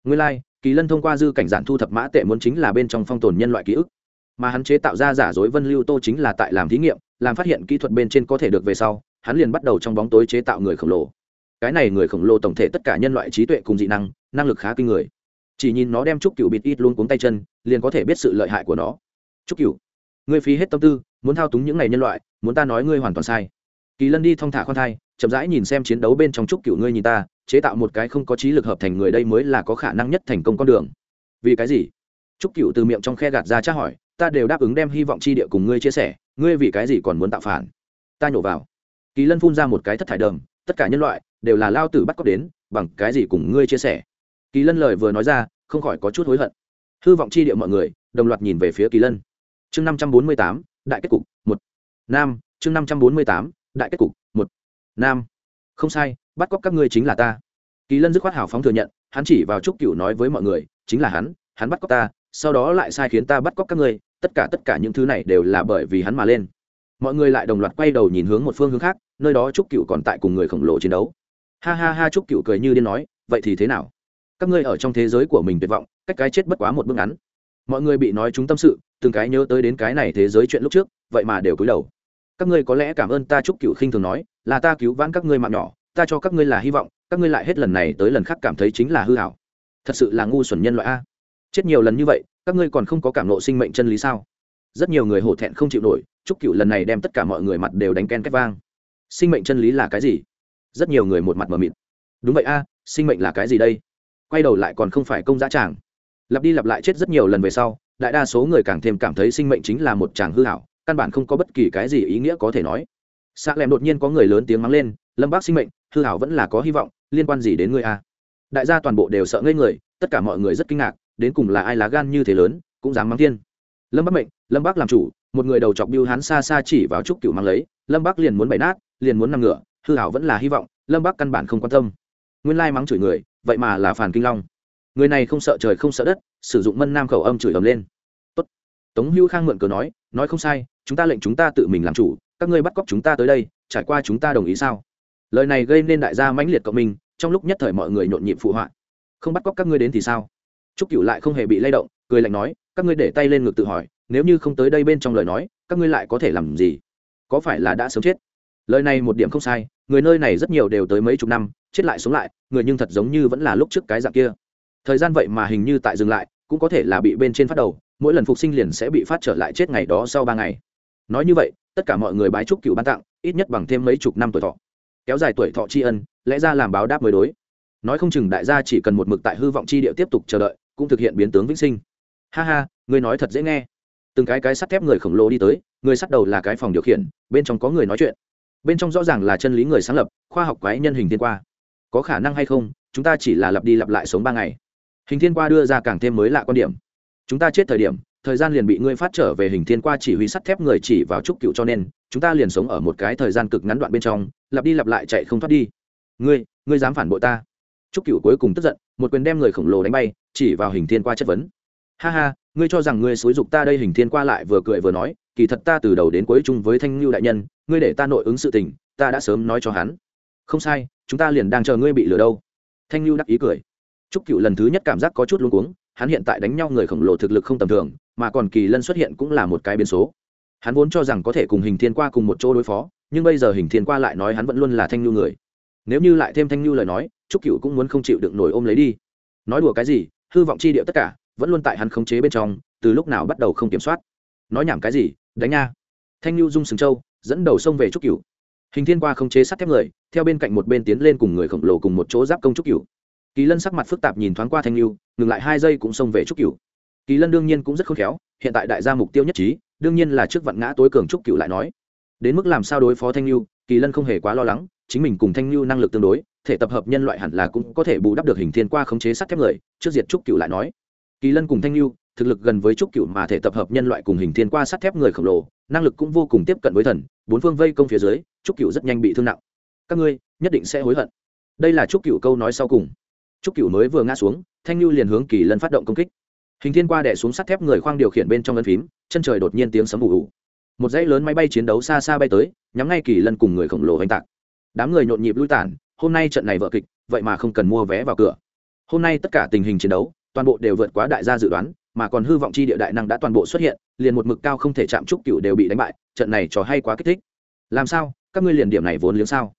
Nguyên lai、like, kỳ lân thông qua dư cảnh giản thu thập mã tệ muốn chính là bên trong phong tồn nhân loại ký ức. Mà hắn chế tạo ra giả dối vân lưu tô chính là tại làm thí nghiệm làm phát hiện kỹ thuật bên trên có thể được về sau hắn liền bắt đầu trong bóng tối chế tạo người khổng lồ. Cái này người khổng lồ tổng thể tất cả nhân loại trí tuệ cùng dị năng năng lực khá kinh người. Chỉ nhìn nó đem trúc cựu bịt ít luôn cuống tay chân, liền có thể biết sự lợi hại của nó. Trúc cựu ngươi phí hết tâm tư, muốn thao túng những ngày nhân loại, muốn ta nói ngươi hoàn toàn sai. Kỳ lân đi thong thả khoan thai, chậm rãi nhìn xem chiến đấu bên trong trúc cựu ngươi nhìn ta, chế tạo một cái không có trí lực hợp thành người đây mới là có khả năng nhất thành công con đường. Vì cái gì? Trúc cựu từ miệng trong khe gạt ra tra hỏi, ta đều đáp ứng đem hy vọng chi địa cùng ngươi chia sẻ, ngươi vì cái gì còn muốn tạo phản? Ta nhổ vào kỳ lân phun ra một cái thất thải đờm tất cả nhân loại đều là lao tử bắt cóc đến, bằng cái gì cùng ngươi chia sẻ? Kỳ lân lời vừa nói ra, không khỏi có chút hối hận. Hư vọng chi địa mọi người, đồng loạt nhìn về phía kỳ lân. Chương năm trăm bốn mươi tám, đại kết cục, một. Nam, chương năm trăm bốn mươi tám, đại kết cục, một. Nam. Không sai, bắt cóc các ngươi chính là ta. Kỳ lân dứt khoát hào phóng thừa nhận, hắn chỉ vào trúc cựu nói với mọi người, chính là hắn hắn bắt cóc ta, sau đó lại sai khiến ta bắt cóc các ngươi, tất cả tất cả những thứ này đều là bởi vì hắn mà lên. Mọi người lại đồng loạt quay đầu nhìn hướng một phương hướng khác nơi đó trúc cựu còn tại cùng người khổng lồ chiến đấu. Ha ha ha trúc cựu cười như điên nói, vậy thì thế nào? Các ngươi ở trong thế giới của mình tuyệt vọng, cách cái chết bất quá một bước ngắn. Mọi người bị nói chúng tâm sự, từng cái nhớ tới đến cái này thế giới chuyện lúc trước, vậy mà đều cúi đầu. Các ngươi có lẽ cảm ơn ta trúc cựu khinh thường nói, là ta cứu vãn các ngươi mạng nhỏ, ta cho các ngươi là hy vọng, các ngươi lại hết lần này tới lần khác cảm thấy chính là hư hảo. Thật sự là ngu xuẩn nhân loại a. Chết nhiều lần như vậy, các ngươi còn không có cảm nộ sinh mệnh chân lý sao? Rất nhiều người hổ thẹn không chịu nổi trúc cựu lần này đem tất cả mọi người mặt đều đánh ken két vang sinh mệnh chân lý là cái gì? Rất nhiều người một mặt mờ mịt. Đúng vậy a, sinh mệnh là cái gì đây? Quay đầu lại còn không phải công giá tràng lặp đi lặp lại chết rất nhiều lần về sau, đại đa số người càng thêm cảm thấy sinh mệnh chính là một chàng hư hảo, căn bản không có bất kỳ cái gì ý nghĩa có thể nói. Xạ lẹm đột nhiên có người lớn tiếng mắng lên, lâm bác sinh mệnh, hư hảo vẫn là có hy vọng, liên quan gì đến ngươi a? Đại gia toàn bộ đều sợ ngây người, tất cả mọi người rất kinh ngạc, đến cùng là ai lá gan như thế lớn, cũng dám mắng thiên. Lâm bắc mệnh, lâm bắc làm chủ. Một người đầu chọc biêu hắn xa xa chỉ vào trúc cựu mang lấy, lâm bắc liền muốn bày nát liền muốn nằm ngửa, hư hảo vẫn là hy vọng, lâm bắc căn bản không quan tâm. Nguyên lai mắng chửi người, vậy mà là phản kinh long. Người này không sợ trời không sợ đất, sử dụng mân nam khẩu âm chửi ầm lên. Tốt. tống hữu khang mượn cờ nói nói không sai, chúng ta lệnh chúng ta tự mình làm chủ, các ngươi bắt cóc chúng ta tới đây, trải qua chúng ta đồng ý sao? Lời này gây nên đại gia mãnh liệt cộng minh, trong lúc nhất thời mọi người nhộn nhịp phụ họa. Không bắt cóc các ngươi đến thì sao? Trúc cựu lại không hề bị lay động, cười lạnh nói, các ngươi để tay lên ngực tự hỏi, nếu như không tới đây bên trong lời nói, các ngươi lại có thể làm gì? Có phải là đã sớm chết? Lời này một điểm không sai, người nơi này rất nhiều đều tới mấy chục năm, chết lại sống lại, người nhưng thật giống như vẫn là lúc trước cái dạng kia. Thời gian vậy mà hình như tại dừng lại, cũng có thể là bị bên trên phát đầu, mỗi lần phục sinh liền sẽ bị phát trở lại chết ngày đó sau ba ngày. Nói như vậy, tất cả mọi người bái chúc cựu ban tặng, ít nhất bằng thêm mấy chục năm tuổi thọ. Kéo dài tuổi thọ tri ân, lẽ ra làm báo đáp mới đối. Nói không chừng đại gia chỉ cần một mực tại hư vọng chi địa tiếp tục chờ đợi, cũng thực hiện biến tướng vĩnh sinh. Ha ha, người nói thật dễ nghe. Từng cái cái sắt thép người khổng lồ đi tới, người sắt đầu là cái phòng điều khiển, bên trong có người nói chuyện bên trong rõ ràng là chân lý người sáng lập, khoa học quái nhân hình thiên qua. Có khả năng hay không, chúng ta chỉ là lặp đi lặp lại sống ba ngày. Hình thiên qua đưa ra càng thêm mới lạ quan điểm. Chúng ta chết thời điểm, thời gian liền bị ngươi phát trở về hình thiên qua chỉ huy sắt thép người chỉ vào trúc cựu cho nên, chúng ta liền sống ở một cái thời gian cực ngắn đoạn bên trong, lặp đi lặp lại chạy không thoát đi. Ngươi ngươi dám phản bội ta? Trúc cựu cuối cùng tức giận, một quyền đem người khổng lồ đánh bay, chỉ vào hình thiên qua chất vấn. Ha ha, ngươi cho rằng ngươi xúi dục ta đây? Hình thiên qua lại vừa cười vừa nói kỳ thật ta từ đầu đến cuối chung với thanh lưu đại nhân, ngươi để ta nội ứng sự tình, ta đã sớm nói cho hắn. Không sai, chúng ta liền đang chờ ngươi bị lừa đâu. Thanh lưu đắc ý cười. Trúc cựu lần thứ nhất cảm giác có chút luống cuống, hắn hiện tại đánh nhau người khổng lồ thực lực không tầm thường, mà còn kỳ lân xuất hiện cũng là một cái biến số. Hắn vốn cho rằng có thể cùng hình thiên qua cùng một chỗ đối phó, nhưng bây giờ hình thiên qua lại nói hắn vẫn luôn là thanh lưu người. Nếu như lại thêm thanh lưu lời nói trúc cựu cũng muốn không chịu được nổi ôm lấy đi. Nói đùa cái gì, hư vọng chi điệu tất cả, vẫn luôn tại hắn khống chế bên trong, từ lúc nào bắt đầu không kiểm soát. Nói nhảm cái gì đánh nha thanh lưu dung sừng châu, dẫn đầu sông về trúc cửu. hình thiên qua khống chế sắt thép người, theo bên cạnh một bên tiến lên cùng người khổng lồ cùng một chỗ giáp công trúc cửu. kỳ lân sắc mặt phức tạp nhìn thoáng qua thanh lưu ngừng lại hai giây cũng xông về trúc cửu. kỳ lân đương nhiên cũng rất khôn khéo, hiện tại đại gia mục tiêu nhất trí, đương nhiên là trước vạn ngã tối cường trúc cửu lại nói đến mức làm sao đối phó thanh lưu kỳ lân không hề quá lo lắng, chính mình cùng thanh lưu năng lực tương đối, thể tập hợp nhân loại hẳn là cũng có thể bù đắp được hình thiên qua khống chế sắt thép người, trước diệt trúc cửu lại nói kỳ lân cùng thanh lưu thực lực gần với trúc cựu mà thể tập hợp nhân loại cùng hình thiên qua sắt thép người khổng lồ, năng lực cũng vô cùng tiếp cận với thần, bốn phương vây công phía dưới, trúc cựu rất nhanh bị thương nặng. Các ngươi nhất định sẽ hối hận. Đây là trúc cựu câu nói sau cùng. Trúc cựu mới vừa ngã xuống, thanh lưu liền hướng kỳ lân phát động công kích. Hình thiên qua đẻ xuống sắt thép người khoang điều khiển bên trong ấn phím, chân trời đột nhiên tiếng sấm ủ ủ một dãy lớn máy bay chiến đấu xa xa bay tới, nhắm ngay kỳ lân cùng người khổng lồ oanh tạc. Đám người nhộn nhịp lui tản, hôm nay trận này vợ kịch, vậy mà không cần mua vé vào cửa. Hôm nay tất cả tình hình chiến đấu, toàn bộ đều vượt quá đại gia dự đoán mà còn hư vọng chi địa đại năng đã toàn bộ xuất hiện, liền một mực cao không thể chạm trúc cựu đều bị đánh bại, trận này trò hay quá kích thích. Làm sao? Các ngươi liền điểm này vốn liếng sao?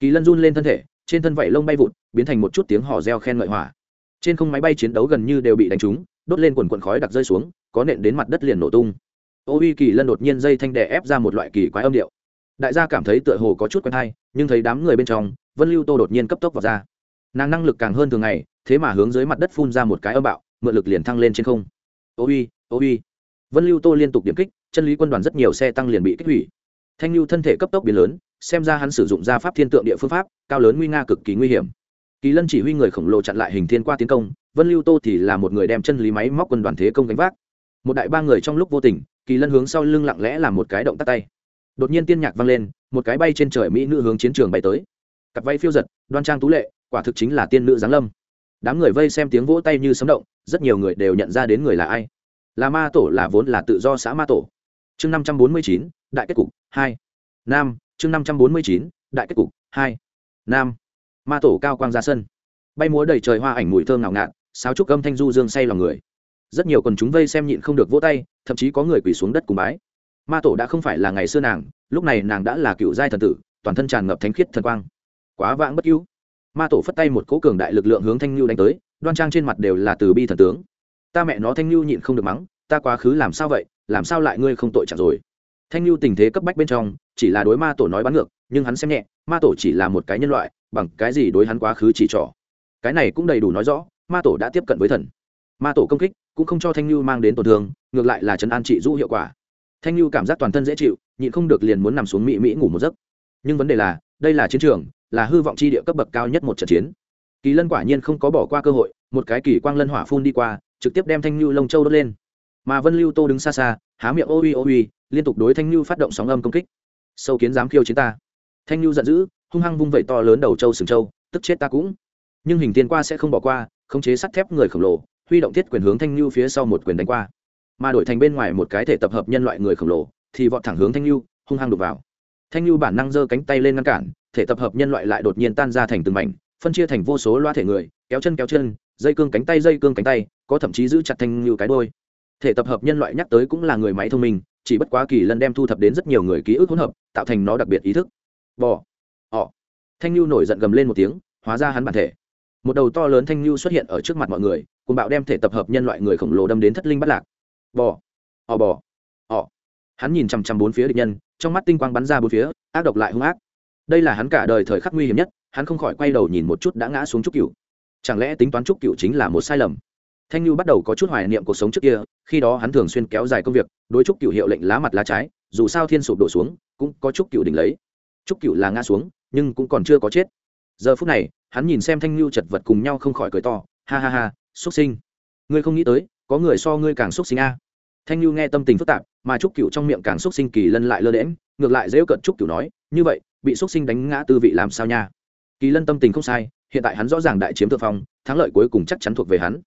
Kỳ lân run lên thân thể, trên thân vảy lông bay vụt, biến thành một chút tiếng hò reo khen ngợi hỏa. Trên không máy bay chiến đấu gần như đều bị đánh trúng, đốt lên quần quần khói đặc rơi xuống, có nện đến mặt đất liền nổ tung. Ô uy kỳ lân đột nhiên dây thanh đè ép ra một loại kỳ quái âm điệu. Đại gia cảm thấy tựa hồ có chút quen hay, nhưng thấy đám người bên trong, vân lưu tô đột nhiên cấp tốc vào ra. Nàng năng lực càng hơn thường ngày, thế mà hướng dưới mặt đất phun ra một cái âm bạo, mượn lực liền thăng lên trên không ô uy ô uy. Vân lưu tô liên tục điểm kích, chân lý quân đoàn rất nhiều xe tăng liền bị kích hủy. Thanh lưu thân thể cấp tốc biến lớn, xem ra hắn sử dụng gia pháp thiên tượng địa phương pháp, cao lớn nguy nga cực kỳ nguy hiểm. Kỳ lân chỉ huy người khổng lồ chặn lại hình thiên qua tiến công, vân lưu tô thì là một người đem chân lý máy móc quân đoàn thế công gánh vác. Một đại ba người trong lúc vô tình, kỳ lân hướng sau lưng lặng lẽ làm một cái động tắt tay. Đột nhiên tiên nhạc vang lên, một cái bay trên trời mỹ nữ hướng chiến trường bay tới. Cặp váy phiêu giật, đoan trang tú lệ, quả thực chính là tiên nữ giáng lâm đám người vây xem tiếng vỗ tay như sấm động, rất nhiều người đều nhận ra đến người là ai. Là ma tổ là vốn là tự do xã ma tổ. Chương năm trăm bốn mươi chín, đại kết cục, hai. Nam, chương năm trăm bốn mươi chín, đại kết cục, hai. Nam, ma tổ cao quang ra sân. Bay múa đầy trời hoa ảnh mùi thơm ngào ngạt, sáo trúc âm thanh du dương say lòng người. Rất nhiều quần chúng vây xem nhịn không được vỗ tay, thậm chí có người quỳ xuống đất cùng bái. Ma tổ đã không phải là ngày xưa nàng, lúc này nàng đã là cựu giai thần tử, toàn thân tràn ngập thánh khiết thần quang. Quá vãng bất cứu ma tổ phất tay một cỗ cường đại lực lượng hướng thanh lưu đánh tới, đoan trang trên mặt đều là từ bi thần tướng. Ta mẹ nó thanh lưu nhịn không được mắng, ta quá khứ làm sao vậy, làm sao lại ngươi không tội chẳng rồi? Thanh lưu tình thế cấp bách bên trong, chỉ là đối ma tổ nói bắn ngược, nhưng hắn xem nhẹ, ma tổ chỉ là một cái nhân loại, bằng cái gì đối hắn quá khứ chỉ trỏ? Cái này cũng đầy đủ nói rõ, ma tổ đã tiếp cận với thần. Ma tổ công kích, cũng không cho thanh lưu mang đến tổn thương, ngược lại là trấn an trị du hiệu quả. Thanh lưu cảm giác toàn thân dễ chịu, nhịn không được liền muốn nằm xuống mỹ mỹ ngủ một giấc. Nhưng vấn đề là, đây là chiến trường là hư vọng chi địa cấp bậc cao nhất một trận chiến. Kỳ lân quả nhiên không có bỏ qua cơ hội, một cái kỳ quang lân hỏa phun đi qua, trực tiếp đem thanh lưu lông châu đốt lên. Mà vân lưu tô đứng xa xa, há miệng ô uy ô uy liên tục đối thanh lưu phát động sóng âm công kích. Sâu kiến dám khiêu chiến ta. Thanh lưu giận dữ, hung hăng vung vẩy to lớn đầu châu sừng châu, tức chết ta cũng. Nhưng hình tiên qua sẽ không bỏ qua, khống chế sắt thép người khổng lồ, huy động thiết quyền hướng thanh lưu phía sau một quyền đánh qua. Mà đổi thành bên ngoài một cái thể tập hợp nhân loại người khổng lồ, thì vọt thẳng hướng thanh lưu hung hăng đục vào. Thanh lưu bản năng giơ cánh tay lên ngăn cản thể tập hợp nhân loại lại đột nhiên tan ra thành từng mảnh, phân chia thành vô số loa thể người, kéo chân kéo chân, dây cương cánh tay dây cương cánh tay, có thậm chí giữ chặt thanh lưu cái đôi. Thể tập hợp nhân loại nhắc tới cũng là người máy thông minh, chỉ bất quá kỳ lân đem thu thập đến rất nhiều người ký ức hỗn hợp, tạo thành nó đặc biệt ý thức. Bò họ thanh lưu nổi giận gầm lên một tiếng, hóa ra hắn bản thể. Một đầu to lớn thanh lưu xuất hiện ở trước mặt mọi người cùng bạo đem thể tập hợp nhân loại người khổng lồ đâm đến thất linh bắt lạc. Bò họ bò họ hắn nhìn chằm chằm bốn phía địch nhân, trong mắt tinh quang bắn ra bốn phía, ác độc lại hung ác đây là hắn cả đời thời khắc nguy hiểm nhất, hắn không khỏi quay đầu nhìn một chút đã ngã xuống trúc cựu chẳng lẽ tính toán trúc cựu chính là một sai lầm? Thanh lưu bắt đầu có chút hoài niệm cuộc sống trước kia, khi đó hắn thường xuyên kéo dài công việc, đối trúc cựu hiệu lệnh lá mặt lá trái, dù sao thiên sụp đổ xuống, cũng có trúc cựu đỉnh lấy. Trúc cựu là ngã xuống, nhưng cũng còn chưa có chết. Giờ phút này, hắn nhìn xem thanh lưu chật vật cùng nhau không khỏi cười to, ha ha ha xuất sinh. Ngươi không nghĩ tới, có người so ngươi càng xuất sinh a. Thanh lưu nghe tâm tình phức tạp mà trúc cựu trong miệng càng xúc sinh kỳ lân lại lơ đễm ngược lại dễ cận trúc cựu nói, như vậy, bị xúc sinh đánh ngã tư vị làm sao nha? Kỳ lân tâm tình không sai, hiện tại hắn rõ ràng đại chiếm thượng phong, thắng lợi cuối cùng chắc chắn thuộc về hắn.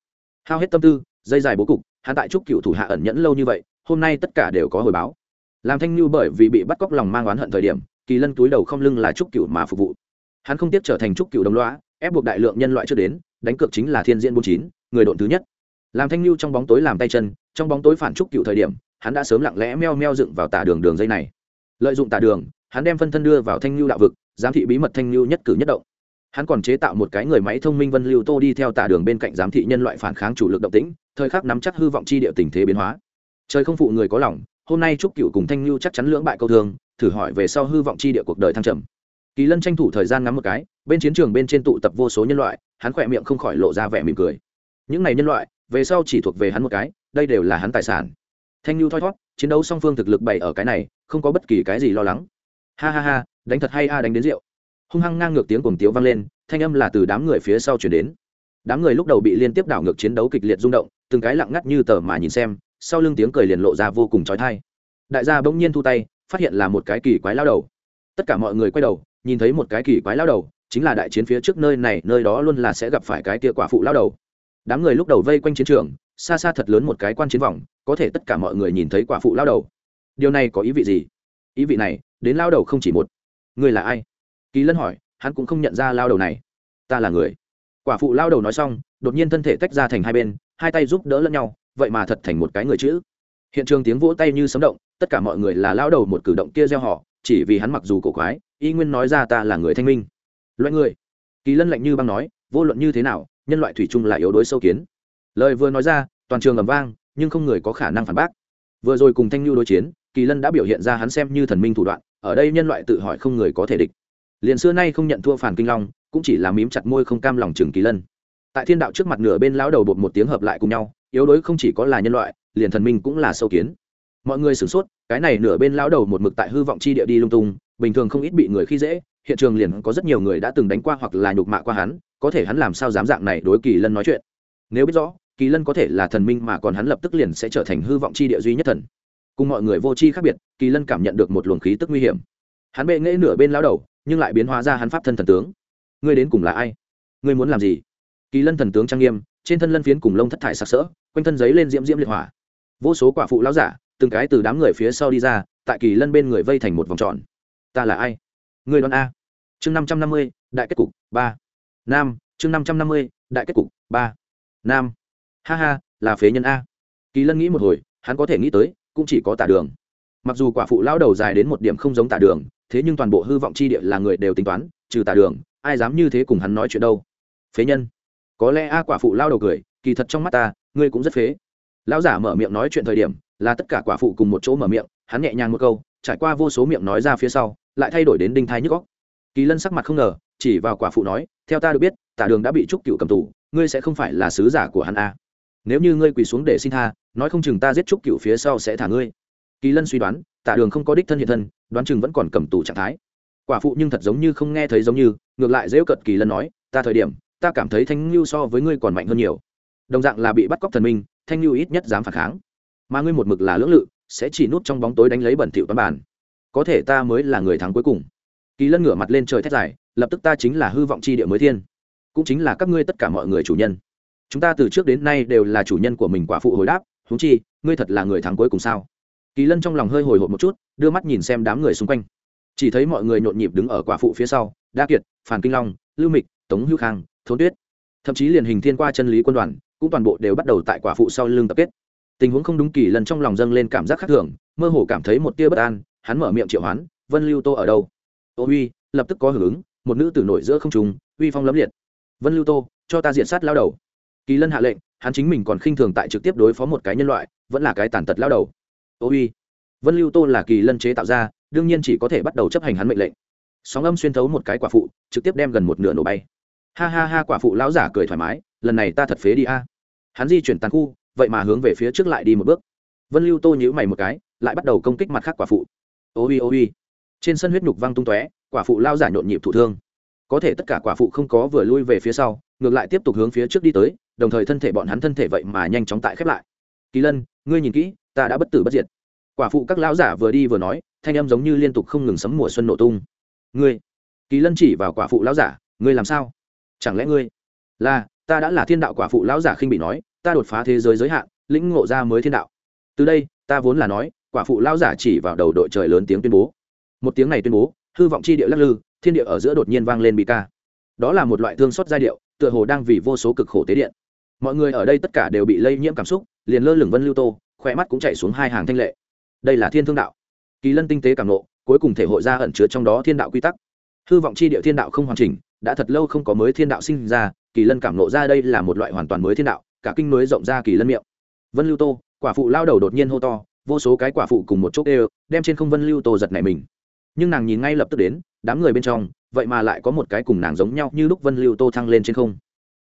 Hao hết tâm tư, dây dài bố cục, hắn tại trúc cựu thủ hạ ẩn nhẫn lâu như vậy, hôm nay tất cả đều có hồi báo. Làm thanh lưu bởi vì bị bắt cóc lòng mang oán hận thời điểm, kỳ lân túi đầu không lưng là trúc cựu mà phục vụ. Hắn không tiếp trở thành trúc cựu đồng loã ép buộc đại lượng nhân loại chưa đến, đánh cược chính là thiên diễn bốn chín, người độn thứ nhất. Làm thanh lưu trong bóng tối làm tay chân, trong bóng tối phản trúc cựu thời điểm hắn đã sớm lặng lẽ meo meo dựng vào tả đường đường dây này. Lợi dụng tả đường, hắn đem phân thân đưa vào thanh lưu đạo vực, giám thị bí mật thanh lưu nhất cử nhất động. Hắn còn chế tạo một cái người máy thông minh vân lưu tô đi theo tả đường bên cạnh giám thị nhân loại phản kháng chủ lực động tĩnh, thời khắc nắm chắc hư vọng chi địa tình thế biến hóa. Trời không phụ người có lòng, hôm nay trúc cựu cùng thanh lưu chắc chắn lưỡng bại câu thương, thử hỏi về sau hư vọng chi địa cuộc đời thăng trầm. Kỳ lân tranh thủ thời gian ngắm một cái, bên chiến trường bên trên tụ tập vô số nhân loại, hắn khỏe miệng không khỏi lộ ra vẻ mỉm cười. Những này nhân loại, về sau chỉ thuộc về hắn một cái, đây đều là hắn tài sản thanh lưu thoi thót, chiến đấu song phương thực lực bày ở cái này, không có bất kỳ cái gì lo lắng. Ha ha ha, đánh thật hay a, đánh đến rượu. Hung hăng ngang ngược tiếng cuồng tiếu vang lên, thanh âm là từ đám người phía sau chuyển đến. Đám người lúc đầu bị liên tiếp đảo ngược chiến đấu kịch liệt rung động, từng cái lặng ngắt như tờ mà nhìn xem, sau lưng tiếng cười liền lộ ra vô cùng trói thai đại gia bỗng nhiên thu tay, phát hiện là một cái kỳ quái lao đầu. Tất cả mọi người quay đầu, nhìn thấy một cái kỳ quái lao đầu, chính là đại chiến phía trước nơi này, nơi đó luôn là sẽ gặp phải cái tia quả phụ lao đầu. Đám người lúc đầu vây quanh chiến trường, xa xa thật lớn một cái quan chiến vòng có thể tất cả mọi người nhìn thấy quả phụ lao đầu. Điều này có ý vị gì? Ý vị này, đến lao đầu không chỉ một. Người là ai? Kỳ lân hỏi, hắn cũng không nhận ra lao đầu này. Ta là người. Quả phụ lao đầu nói xong, đột nhiên thân thể tách ra thành hai bên, hai tay giúp đỡ lẫn nhau, vậy mà thật thành một cái người chữ. Hiện trường tiếng vỗ tay như sấm động, tất cả mọi người là lao đầu một cử động kia gieo họ, chỉ vì hắn mặc dù cổ quái, y nguyên nói ra ta là người thanh minh. Loại người. Kỳ lân lạnh như băng nói, vô luận như thế nào, nhân loại thủy chung là yếu đuối sâu kiến. Lời vừa nói ra, toàn trường ầm vang nhưng không người có khả năng phản bác. Vừa rồi cùng thanh lưu đối chiến, kỳ lân đã biểu hiện ra hắn xem như thần minh thủ đoạn, ở đây nhân loại tự hỏi không người có thể địch. Liền xưa nay không nhận thua phản kinh long, cũng chỉ là mím chặt môi không cam lòng chừng kỳ lân. Tại thiên đạo trước mặt nửa bên lão đầu bột một tiếng hợp lại cùng nhau, yếu đuối không chỉ có là nhân loại, liền thần minh cũng là sâu kiến. Mọi người sửng sốt, cái này nửa bên lão đầu một mực tại hư vọng chi địa đi lung tung, bình thường không ít bị người khi dễ, hiện trường liền có rất nhiều người đã từng đánh qua hoặc là nhục mạ qua hắn, có thể hắn làm sao dám dạng này đối kỳ lân nói chuyện. Nếu biết rõ kỳ lân có thể là thần minh mà còn hắn lập tức liền sẽ trở thành hư vọng chi địa duy nhất thần. Cùng mọi người vô chi khác biệt, kỳ lân cảm nhận được một luồng khí tức nguy hiểm. Hắn bệ nghễ nửa bên lão đầu, nhưng lại biến hóa ra hắn pháp thân thần tướng. Ngươi đến cùng là ai? Ngươi muốn làm gì? Kỳ lân thần tướng trang nghiêm, trên thân lân phiến cùng lông thất thải sặc sỡ, quanh thân giấy lên diễm diễm liệt hỏa. Vô số quả phụ lão giả, từng cái từ đám người phía sau đi ra, tại kỳ lân bên người vây thành một vòng tròn. Ta là ai? Người đoán a. Chương năm trăm năm mươi, đại kết cục ba. Nam, chương năm trăm năm mươi, đại kết cục ba. Nam ha ha, là phế nhân a. Kỳ lân nghĩ một hồi, hắn có thể nghĩ tới, cũng chỉ có tả đường. Mặc dù quả phụ lão đầu dài đến một điểm không giống tả đường, thế nhưng toàn bộ hư vọng chi địa là người đều tính toán, trừ tả đường, ai dám như thế cùng hắn nói chuyện đâu. Phế nhân. Có lẽ a quả phụ lao đầu cười, kỳ thật trong mắt ta, ngươi cũng rất phế. Lão giả mở miệng nói chuyện thời điểm, là tất cả quả phụ cùng một chỗ mở miệng, hắn nhẹ nhàng một câu, trải qua vô số miệng nói ra phía sau, lại thay đổi đến đinh thai nhức góc kỳ lân sắc mặt không ngờ, chỉ vào quả phụ nói, theo ta được biết, tả đường đã bị trúc cựu cầm tù, ngươi sẽ không phải là sứ giả của hắn a nếu như ngươi quỳ xuống để xin tha, nói không chừng ta giết trúc cựu phía sau sẽ thả ngươi. Kỳ lân suy đoán, tả đường không có đích thân hiện thân, đoán chừng vẫn còn cầm tù trạng thái. Quả phụ nhưng thật giống như không nghe thấy giống như, ngược lại dễu cận kỳ lân nói, ta thời điểm, ta cảm thấy thanh lưu so với ngươi còn mạnh hơn nhiều. Đồng dạng là bị bắt cóc thần minh, thanh lưu ít nhất dám phản kháng. Mà ngươi một mực là lưỡng lự, sẽ chỉ nút trong bóng tối đánh lấy bẩn thỉu toán bản có thể ta mới là người thắng cuối cùng. Kỳ lân ngửa mặt lên trời thét dài, lập tức ta chính là hư vọng chi địa mới thiên. Cũng chính là các ngươi tất cả mọi người chủ nhân chúng ta từ trước đến nay đều là chủ nhân của mình quả phụ hồi đáp húng chi, ngươi thật là người thắng cuối cùng sao? Kỳ lân trong lòng hơi hồi hộp một chút, đưa mắt nhìn xem đám người xung quanh. Chỉ thấy mọi người nhộn nhịp đứng ở quả phụ phía sau, đa kiệt phản kinh long, lưu mịch, tống hữu khang thốn tuyết. Thậm chí liền hình thiên qua chân lý quân đoàn, cũng toàn bộ đều bắt đầu tại quả phụ sau lưng tập kết. Tình huống không đúng, kỳ lần trong lòng dâng lên cảm giác khác thường, mơ hồ cảm thấy một tia bất an, hắn mở miệng triệu hoán, vân lưu tô ở đâu? Ô uy lập tức có hưởng ứng, một nữ tử nổi giữa không trùng uy phong lấm liệt. Vân lưu tô, cho ta diện sát lao đầu kỳ lân hạ lệnh, hắn chính mình còn khinh thường tại trực tiếp đối phó một cái nhân loại, vẫn là cái tàn tật lao đầu. Ô uy vân lưu tô là kỳ lân chế tạo ra, đương nhiên chỉ có thể bắt đầu chấp hành hắn mệnh lệnh. Sóng âm xuyên thấu một cái quả phụ, trực tiếp đem gần một nửa nổ bay. Ha ha ha, quả phụ lão giả cười thoải mái, lần này ta thật phế đi a. Hắn di chuyển tàn khu, vậy mà hướng về phía trước lại đi một bước. Vân lưu tô nhữ mày một cái, lại bắt đầu công kích mặt khác quả phụ. Ô uy ô uy trên sân huyết nhục văng tung tóe, quả phụ lao giả nhộn nhịp thụ thương. Có thể tất cả quả phụ không có vừa lui về phía sau, ngược lại tiếp tục hướng phía trước đi tới đồng thời thân thể bọn hắn thân thể vậy mà nhanh chóng tại khép lại. Kỳ lân, ngươi nhìn kỹ, ta đã bất tử bất diệt. Quả phụ các lão giả vừa đi vừa nói, thanh âm giống như liên tục không ngừng sấm mùa xuân nổ tung. Ngươi, kỳ lân chỉ vào quả phụ lão giả, ngươi làm sao? Chẳng lẽ ngươi là, ta đã là thiên đạo quả phụ lão giả khinh bị nói, ta đột phá thế giới giới hạn, lĩnh ngộ ra mới thiên đạo. Từ đây, ta vốn là nói, quả phụ lão giả chỉ vào đầu đội trời lớn tiếng tuyên bố. Một tiếng này tuyên bố, hư vọng chi địa lắc lư, thiên địa ở giữa đột nhiên vang lên bị ca đó là một loại thương xót giai điệu, tựa hồ đang vì vô số cực khổ tế điện mọi người ở đây tất cả đều bị lây nhiễm cảm xúc, liền lơ lửng vân lưu tô khỏe mắt cũng chạy xuống hai hàng thanh lệ. Đây là thiên thương đạo. Kỳ lân tinh tế cảm nộ, cuối cùng thể hội ra ẩn chứa trong đó thiên đạo quy tắc. Hư vọng chi địa thiên đạo không hoàn chỉnh, đã thật lâu không có mới thiên đạo sinh ra, kỳ lân cảm nộ ra đây là một loại hoàn toàn mới thiên đạo, cả kinh mới rộng ra kỳ lân miệng. Vân lưu tô, quả phụ lao đầu đột nhiên hô to, vô số cái quả phụ cùng một chốc đều, đem trên không vân lưu tô giật này mình. Nhưng nàng nhìn ngay lập tức đến, đám người bên trong, vậy mà lại có một cái cùng nàng giống nhau như lúc vân lưu tô thăng lên trên không.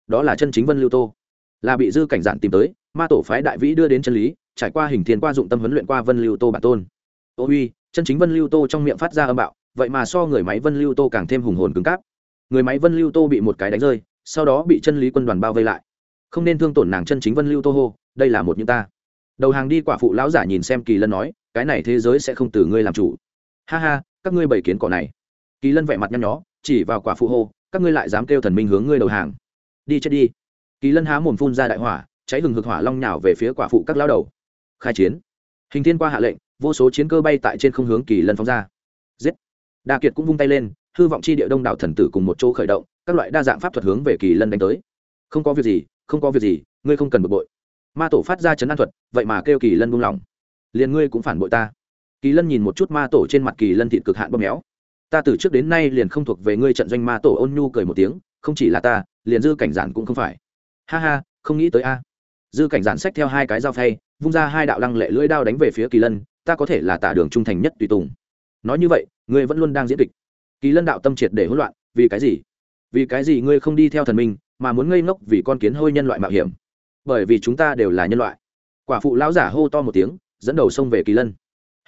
Đó là chân chính vân lưu tô là bị dư cảnh giản tìm tới, ma tổ phái đại vĩ đưa đến chân lý, trải qua hình thiên qua dụng tâm huấn luyện qua vân lưu tô bản tôn. Ô uy, chân chính vân lưu tô trong miệng phát ra âm bạo, vậy mà so người máy vân lưu tô càng thêm hùng hồn cứng cáp. Người máy vân lưu tô bị một cái đánh rơi, sau đó bị chân lý quân đoàn bao vây lại. Không nên thương tổn nàng chân chính vân lưu tô hô, đây là một như ta. Đầu hàng đi quả phụ lão giả nhìn xem kỳ lân nói, cái này thế giới sẽ không từ ngươi làm chủ. Ha ha, các ngươi bày kiến cỏ này. Kỳ lân vẻ mặt nhăn nhó, chỉ vào quả phụ hô, các ngươi lại dám kêu thần minh hướng ngươi đầu hàng. Đi chết đi kỳ lân há mồm phun ra đại hỏa, cháy hừng hực hỏa long nhào về phía quả phụ các lao đầu. Khai chiến. Hình thiên qua hạ lệnh, vô số chiến cơ bay tại trên không hướng kỳ lân phóng ra. Giết. Đa kiệt cũng vung tay lên, hư vọng chi địa đông đảo thần tử cùng một chỗ khởi động, các loại đa dạng pháp thuật hướng về kỳ lân đánh tới. Không có việc gì, không có việc gì, ngươi không cần bực bội. Ma tổ phát ra chấn an thuật, vậy mà kêu kỳ lân buông lỏng. Liền ngươi cũng phản bội ta. Kỳ lân nhìn một chút ma tổ trên mặt kỳ lân thịt cực hạn bóp méo. Ta từ trước đến nay liền không thuộc về ngươi trận doanh ma tổ ôn nhu cười một tiếng, không chỉ là ta, liền dư cảnh giản cũng không phải ha ha, không nghĩ tới a. Dư cảnh giản sách theo hai cái dao phay, vung ra hai đạo lăng lệ lưỡi đao đánh về phía kỳ lân, ta có thể là tả đường trung thành nhất tùy tùng. Nói như vậy, ngươi vẫn luôn đang diễn kịch. Kỳ lân đạo tâm triệt để hỗn loạn, vì cái gì? Vì cái gì ngươi không đi theo thần minh, mà muốn ngây ngốc vì con kiến hôi nhân loại mạo hiểm? Bởi vì chúng ta đều là nhân loại. Quả phụ lão giả hô to một tiếng, dẫn đầu xông về kỳ lân.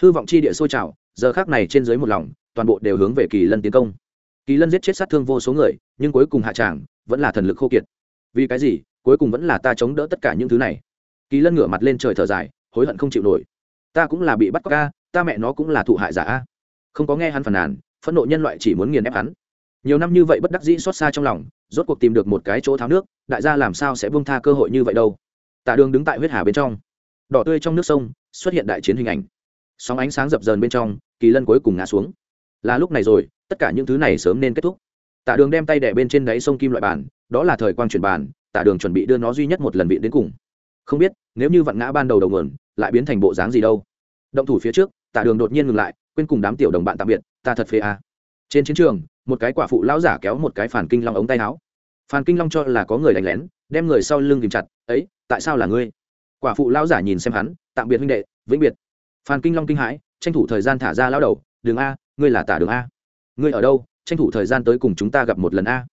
Hư vọng chi địa sôi trào, giờ khác này trên dưới một lòng, toàn bộ đều hướng về kỳ lân tiến công. Kỳ lân giết chết sát thương vô số người, nhưng cuối cùng hạ tràng, vẫn là thần lực khô kiệt vì cái gì, cuối cùng vẫn là ta chống đỡ tất cả những thứ này. Kỳ lân ngửa mặt lên trời thở dài, hối hận không chịu nổi. Ta cũng là bị bắt cóc ca ta mẹ nó cũng là thụ hại giả a. Không có nghe hắn phàn nàn, phẫn nộ nhân loại chỉ muốn nghiền ép hắn. Nhiều năm như vậy bất đắc dĩ xót xa trong lòng, rốt cuộc tìm được một cái chỗ tháo nước, đại gia làm sao sẽ buông tha cơ hội như vậy đâu. Tạ đường đứng tại huyết hà bên trong. Đỏ tươi trong nước sông, xuất hiện đại chiến hình ảnh. Sóng ánh sáng dập dờn bên trong, kỳ lân cuối cùng ngã xuống. Là lúc này rồi, tất cả những thứ này sớm nên kết thúc tạ đường đem tay đẻ bên trên đáy sông kim loại bàn, đó là thời quang chuyển bàn tạ đường chuẩn bị đưa nó duy nhất một lần vị đến cùng. Không biết, nếu như vặn ngã ban đầu đầu nguồn, lại biến thành bộ dáng gì đâu. Động thủ phía trước tạ đường đột nhiên ngừng lại, quên cùng đám tiểu đồng bạn tạm biệt, ta thật phê a. Trên chiến trường, một cái quả phụ lão giả kéo một cái phản kinh long ống tay áo. Phản kinh long cho là có người đánh lén, đem người sau lưng tìm chặt, ấy, tại sao là ngươi? Quả phụ lão giả nhìn xem hắn, tạm biệt huynh đệ, vĩnh biệt. Phản kinh long kinh hãi, tranh thủ thời gian thả ra lão đầu đường a, ngươi là tả đường a. Ngươi ở đâu? Tranh thủ thời gian tới cùng chúng ta gặp một lần a.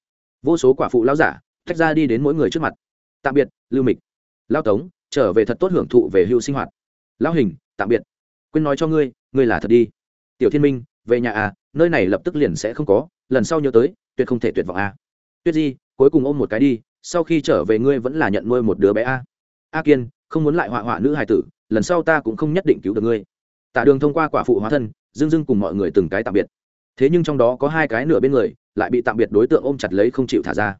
Vô số quả phụ lão giả, tách ra đi đến mỗi người trước mặt. Tạm biệt, lưu mịch. Lao tống, trở về thật tốt hưởng thụ về hưu sinh hoạt. Lão hình, tạm biệt. Quên nói cho ngươi ngươi là thật đi. Tiểu thiên minh, về nhà à nơi này lập tức liền sẽ không có, lần sau nhớ tới, tuyệt không thể tuyệt vọng a. Tuyết di, cuối cùng ôm một cái đi, sau khi trở về ngươi vẫn là nhận nuôi một đứa bé a. A kiên, không muốn lại họa họa nữ hài tử, lần sau ta cũng không nhất định cứu được ngươi. Tạ đường thông qua quả phụ hóa thân, dưng dưng cùng mọi người từng cái tạm biệt thế nhưng trong đó có hai cái nửa bên người, lại bị tạm biệt đối tượng ôm chặt lấy không chịu thả ra.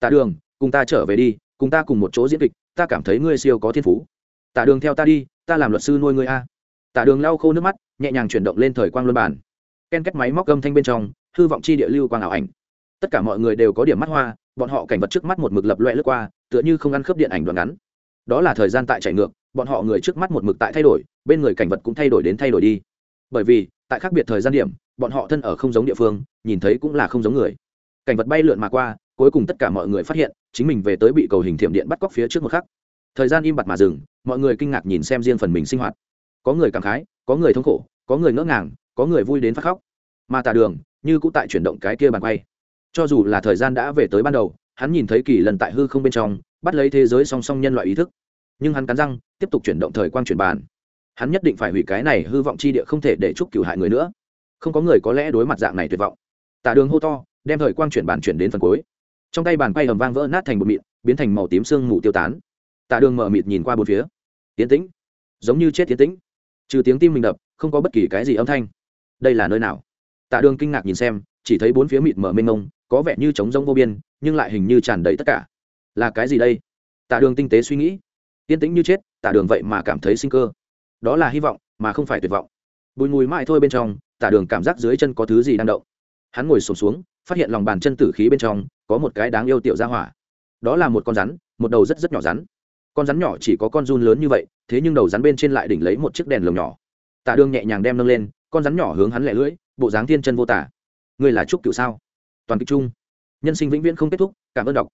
Tạ đường, cùng ta trở về đi, cùng ta cùng một chỗ diễn kịch, ta cảm thấy ngươi siêu có thiên phú. Tạ đường theo ta đi, ta làm luật sư nuôi ngươi a. Tạ đường lau khô nước mắt, nhẹ nhàng chuyển động lên thời quang luân bản ken kết máy móc âm thanh bên trong, hư vọng chi địa lưu quang ảo ảnh. Tất cả mọi người đều có điểm mắt hoa, bọn họ cảnh vật trước mắt một mực lập loẹ lướt qua, tựa như không ăn khớp điện ảnh đoạn ngắn. Đó là thời gian tại chạy ngược, bọn họ người trước mắt một mực tại thay đổi, bên người cảnh vật cũng thay đổi đến thay đổi đi. Bởi vì tại khác biệt thời gian điểm, bọn họ thân ở không giống địa phương, nhìn thấy cũng là không giống người. Cảnh vật bay lượn mà qua, cuối cùng tất cả mọi người phát hiện, chính mình về tới bị cầu hình thiểm điện bắt cóc phía trước một khắc. Thời gian im bặt mà dừng, mọi người kinh ngạc nhìn xem riêng phần mình sinh hoạt. Có người cảm khái, có người thống khổ, có người ngỡ ngàng, có người vui đến phát khóc. Mà tà đường, như cũng tại chuyển động cái kia bàn quay. Cho dù là thời gian đã về tới ban đầu, hắn nhìn thấy kỳ lần tại hư không bên trong, bắt lấy thế giới song song nhân loại ý thức. Nhưng hắn cắn răng, tiếp tục chuyển động thời quang chuyển bàn hắn nhất định phải hủy cái này hư vọng chi địa không thể để chúc cửu hại người nữa. Không có người có lẽ đối mặt dạng này tuyệt vọng. Tạ đường hô to, đem thời quang chuyển bàn chuyển đến phần cuối. Trong tay bàn quay hầm vang vỡ nát thành bột mịn, biến thành màu tím sương mù tiêu tán. Tạ đường mở mịt nhìn qua bốn phía. Tiến tĩnh. Giống như chết tiến tĩnh. Trừ tiếng tim mình đập, không có bất kỳ cái gì âm thanh. Đây là nơi nào? Tạ đường kinh ngạc nhìn xem, chỉ thấy bốn phía mịt mở mênh mông, có vẻ như trống rông vô biên, nhưng lại hình như tràn đầy tất cả. Là cái gì đây? Tạ đường tinh tế suy nghĩ. Yên tĩnh như chết tạ đường vậy mà cảm thấy sinh cơ đó là hy vọng mà không phải tuyệt vọng. Bùi mùi mãi thôi bên trong tạ đường cảm giác dưới chân có thứ gì đang động. Hắn ngồi sụp xuống, xuống phát hiện lòng bàn chân tử khí bên trong có một cái đáng yêu tiểu ra hỏa. Đó là một con rắn một đầu rất rất nhỏ rắn. Con rắn nhỏ chỉ có con run lớn như vậy thế nhưng đầu rắn bên trên lại đỉnh lấy một chiếc đèn lồng nhỏ. Tạ đường nhẹ nhàng đem nâng lên con rắn nhỏ hướng hắn lẻ lưỡi bộ dáng thiên chân vô tả. Ngươi là trúc cựu sao? Toàn kịch trung, nhân sinh vĩnh viễn không kết thúc cảm ơn đọc.